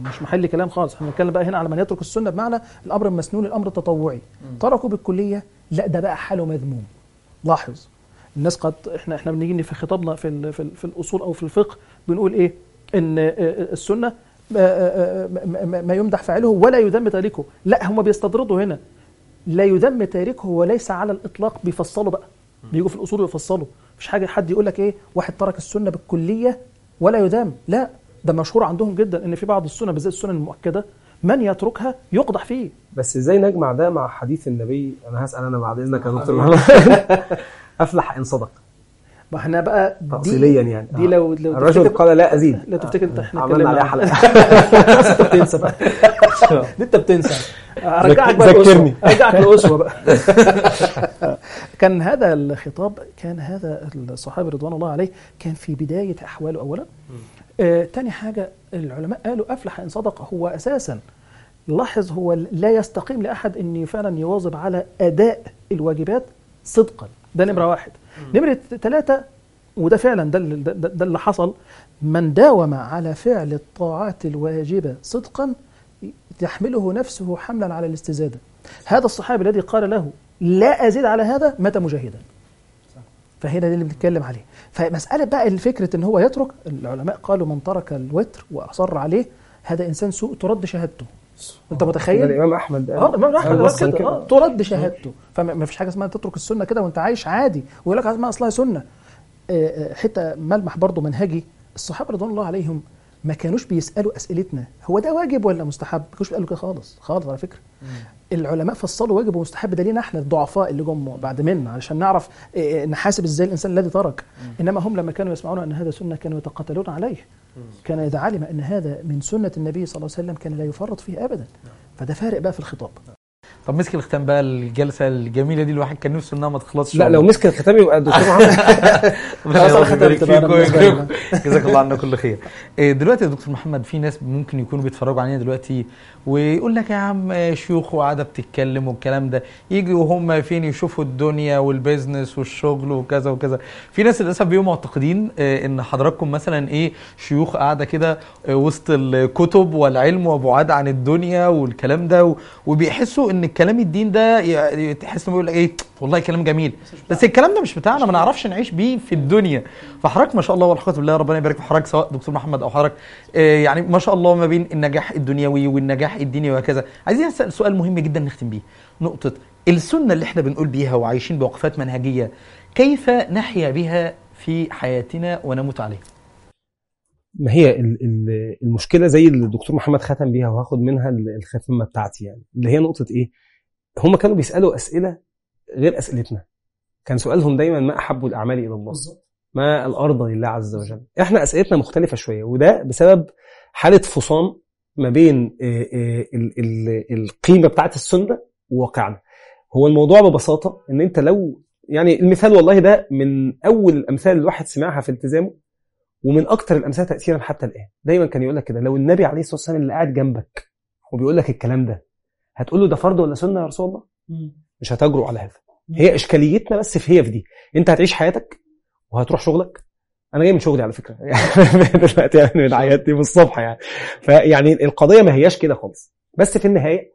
مش محل كلام خالص. إحنا بنتكلم بقى هنا على من يترك السنة بمعنى الأمر المسنون الأمر التطوعي تركوا بالكلية لا ده بقى حاله مذموم. لاحظ. الناس قد إحنا إحنا بنيجي في خطابنا في في, في الأصول أو في الفقه بنقول إيه؟ إن آه، آه، السنة آه، آه، ما- يمدح فاعله ولا يذم تاركه. لا هم بيستطردوا هنا. لا يذم تاركه وليس على الإطلاق بيفصلوا بقى. بيجوا في الأصول ويفصلوا مش حاجة حد يقول لك إيه؟ واحد ترك السنة بالكلية ولا يذم. لا ده مشهور عندهم جدا إن في بعض السنن بالذات السنن المؤكدة من يتركها يقدح فيه. بس إزاي نجمع ده مع حديث النبي؟ أنا هسأل أنا بعد إذنك يا دكتور أفلح إن صدق. ما إحنا بقى تفصيليا يعني. دي لو لو الرجل قال لا أزيد. لو تفتكر انت إحنا عملنا عليها حلقة. أنت بتنسى بقى. أنت بتنسى. أرجعك بقى ذكرني. أرجعك الاسوه بقى. كان هذا الخطاب كان هذا الصحابي رضوان الله عليه كان في بداية أحواله اولا. آه تاني حاجة العلماء قالوا أفلح إن صدق هو أساسا لاحظ هو لا يستقيم لأحد إن فعلا يواظب على أداء الواجبات صدقا. ده نمرة واحد. نمرة ثلاثة وده فعلا ده, اللي- ده, ده, ده اللي حصل من داوم على فعل الطاعات الواجبة صدقا تحمله نفسه حملا على الاستزادة. هذا الصحابي الذي قال له لا أزيد على هذا مات مجاهدا. فهنا ده اللي بنتكلم عليه. فمسألة بقى الفكرة إن هو يترك العلماء قالوا من ترك الوتر وأصر عليه هذا إنسان سوء ترد شهادته. أنت ده متخيل؟ الإمام أحمد آه الإمام أحمد وصفاً كده آه ترد شهادته. فما فيش حاجة اسمها تترك السنة كده وأنت عايش عادي. ويقول لك اسمها أصلها سنة. آه، آه، حتة ملمح برضو منهجي الصحابة رضوان الله عليهم ما كانوش بيسألوا أسئلتنا. هو ده واجب ولا مستحب؟ ما كانوش بيسألوا كده خالص. خالص على فكرة. العلماء فصلوا واجب ومستحب. ده لينا إحنا الضعفاء اللي جم بعد منا علشان نعرف آه، نحاسب إزاي الإنسان الذي ترك. إنما هم لما كانوا يسمعون أن هذا سنة كانوا يتقاتلون عليه. كان إذا علم أن هذا من سنة النبي صلى الله عليه وسلم كان لا يفرط فيه ابدا. فده فارق بقى في الخطاب. طب مسك الختام بقى الجلسة الجميلة دي الواحد كان نفسه إنها ما تخلصش لا لو مسك الختام يبقى الدكتور محمد. جزاك الله عنا كل خير. إيه، دلوقتي يا دكتور محمد في ناس ممكن يكونوا بيتفرجوا علينا دلوقتي ويقول لك يا عم آه، شيوخ وقاعدة بتتكلم والكلام ده. يجي وهم فين يشوفوا الدنيا والبيزنس والشغل وكذا وكذا. في ناس للأسف بيبقوا معتقدين آه، إن حضراتكم مثلا إيه شيوخ قاعدة كده آه، وسط الكتب والعلم وبعاد عن الدنيا والكلام ده وبيحسوا إن الكلام الدين ده تحس إنه بيقول إيه والله كلام جميل. بس الكلام ده مش بتاعنا ما نعرفش نعيش بيه في الدنيا. فحضرتك ما شاء الله والحمد بالله ربنا يبارك في حضرتك سواء دكتور محمد أو حضرتك آه، يعني ما شاء الله ما بين النجاح الدنيوي والنجاح الديني وهكذا. عايزين نسأل سؤال مهم جدا نختم بيه. نقطة السنة اللي إحنا بنقول بيها وعايشين بوقفات منهجية كيف نحيا بها في حياتنا ونموت عليها؟ ما هي ال- ال- المشكلة زي اللي الدكتور محمد ختم بيها وهاخد منها ال- الختمه بتاعتي يعني اللي هي نقطة إيه؟ هم كانوا بيسألوا أسئلة غير أسئلتنا. كان سؤالهم دايما ما أحب الأعمال إلى الله. ما الأرض لله عز وجل. إحنا أسئلتنا مختلفة شوية وده بسبب حالة فصام ما بين آه، آه، ال- ال- القيمة بتاعت السنة وواقعنا. هو الموضوع ببساطة إن أنت لو يعني المثال والله ده من أول الامثال الواحد سمعها في التزامه ومن أكتر الأمثلة تاثيرا حتى الآن. دايما كان يقول لك كده لو النبي عليه الصلاة والسلام اللي قاعد جنبك وبيقول لك الكلام ده هتقول له ده فرض ولا سنة يا رسول الله؟ مش هتجرؤ على هذا. هي إشكاليتنا بس في هي في دي. أنت هتعيش حياتك وهتروح شغلك؟ أنا جاي من شغلي على فكرة. دلوقتي يعني من عيادتي من الصبح يعني. فيعني القضية ما هياش كده خالص. بس في النهاية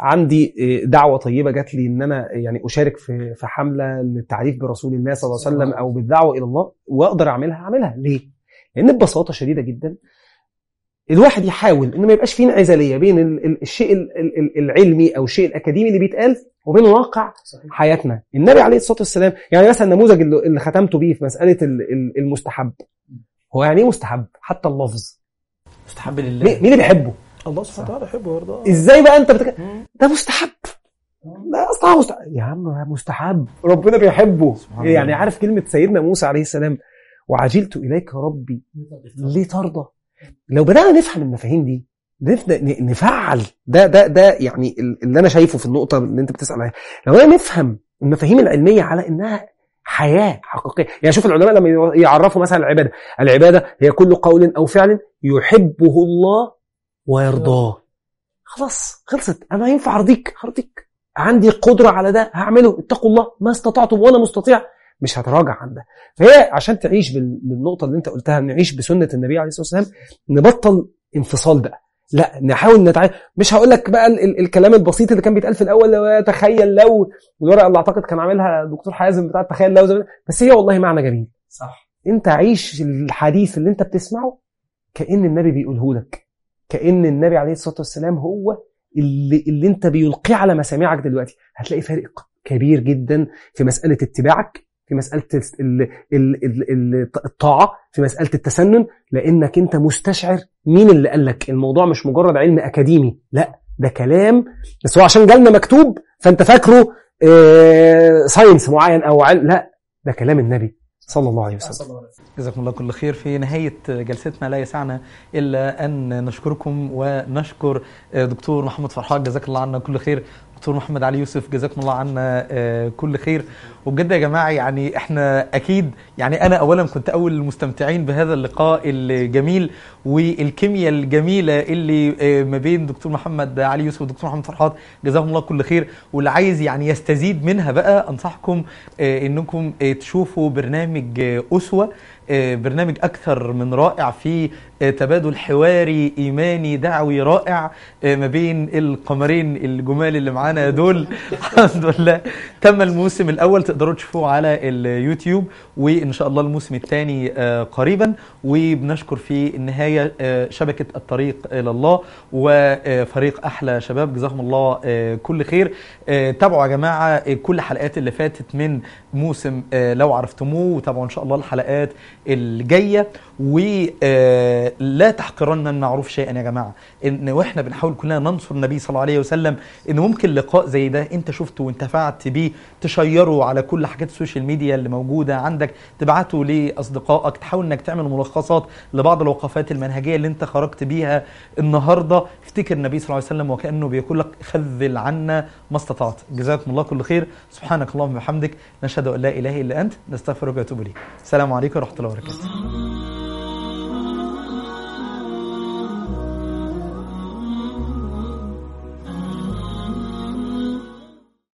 عندي دعوة طيبة جات لي إن أنا يعني أشارك في في حملة للتعريف برسول الله صلى الله عليه وسلم. أو بالدعوة إلى الله وأقدر أعملها. أعملها. ليه؟ لأن ببساطة شديدة جدا الواحد يحاول ان ما يبقاش فيه انعزالية بين ال- ال- الشيء ال- ال- العلمي أو الشيء الأكاديمي اللي بيتقال وبين واقع حياتنا. النبي عليه الصلاة والسلام يعني مثلا النموذج اللي ختمته بيه في مسألة ال- ال- المستحب. هو يعني إيه مستحب؟ حتى اللفظ. مستحب لله. مين اللي بيحبه؟ الله سبحانه وتعالى يحبه ويرضاه إزاي بقى أنت بتك... ده مستحب. لا أصلا مستحب يا عم مستحب. ربنا بيحبه. يعني. عارف كلمة سيدنا موسى عليه السلام؟ وعجلت إليك ربي لترضى. لو بدأنا نفهم المفاهيم دي نبدأ نفعل. ده ده ده يعني ال- اللي أنا شايفه في النقطة اللي أنت بتسأل عليها. لو أنا نفهم المفاهيم العلمية على إنها حياة حقيقية. يعني شوف العلماء لما يعرفوا مثلا العبادة. العبادة هي كل قول أو فعل يحبه الله ويرضاه. خلاص خلصت. أنا ينفع أرضيك هرضيك عندي قدرة على ده هعمله. اتقوا الله. ما استطعتم وأنا مستطيع. مش هتراجع عن ده فهي عشان تعيش بال- بالنقطة اللي انت قلتها نعيش بسنة النبي عليه الصلاة والسلام نبطل انفصال بقى. لا نحاول نتعامل مش هقول لك بقى ال- ال- الكلام البسيط اللي كان بيتقال في الأول لو تخيل لو الورقة اللي أعتقد كان عاملها دكتور حازم بتاع تخيل لو زمان بس هي والله معنى جميل. صح. انت عيش الحديث اللي انت بتسمعه كأن النبي بيقوله لك. كأن النبي عليه الصلاة والسلام هو اللي اللي انت بيلقيه على مسامعك دلوقتي. هتلاقي فارق كبير جدا في مسألة اتباعك في مسألة ال- ال- ال- ال- الطاعة في مسألة التسنن لأنك أنت مستشعر مين اللي قال لك الموضوع مش مجرد علم أكاديمي. لا ده كلام. بس هو عشان جالنا مكتوب فأنت فاكره آه، ساينس معين أو علم. لا ده كلام النبي صلى الله عليه وسلم. جزاكم الله كل خير. في نهاية جلستنا لا يسعنا إلا أن نشكركم ونشكر دكتور محمد فرحات جزاك الله عنا كل خير. دكتور محمد علي يوسف جزاكم الله عنا آه، كل خير. وبجد يا جماعة يعني إحنا أكيد يعني أنا أولا كنت أول المستمتعين بهذا اللقاء الجميل والكيمياء الجميلة اللي آه، ما بين دكتور محمد علي يوسف ودكتور محمد فرحات. جزاهم الله كل خير. واللي عايز يعني يستزيد منها بقى أنصحكم آه، إنكم آه، تشوفوا برنامج آه، برنامج أكثر من رائع في آه، تبادل حواري إيماني دعوي رائع آه، ما بين القمرين الجمال اللي معانا دول. الحمد لله. تم الموسم الأول تقدروا تشوفوه على اليوتيوب وإن شاء الله الموسم الثاني قريبا. وبنشكر في النهاية آه، شبكة الطريق إلى الله وفريق أحلى شباب. جزاهم الله آه، كل خير. آه، تابعوا يا جماعة آه، كل الحلقات اللي فاتت من موسم آه، لو عرفتموه وتابعوا إن شاء الله الحلقات الجاية. ولا تحقرن المعروف شيئا يا جماعة. إن وإحنا بنحاول كلنا ننصر النبي صلى الله عليه وسلم إن ممكن لقاء زي ده أنت شفته وانتفعت بيه تشيره على كل حاجات ال social media اللي موجودة عندك تبعته لأصدقائك تحاول إنك تعمل ملخصات لبعض الوقفات المنهجية اللي أنت خرجت بيها النهارده. افتكر النبي صلى الله عليه وسلم وكأنه بيقول لك خذل عنا ما استطعت. جزاكم الله كل خير. سبحانك اللهم وبحمدك. نشهد أن لا إله إلا أنت. نستغفرك ونتوب إليك. السلام عليكم ورحمة الله وبركاته.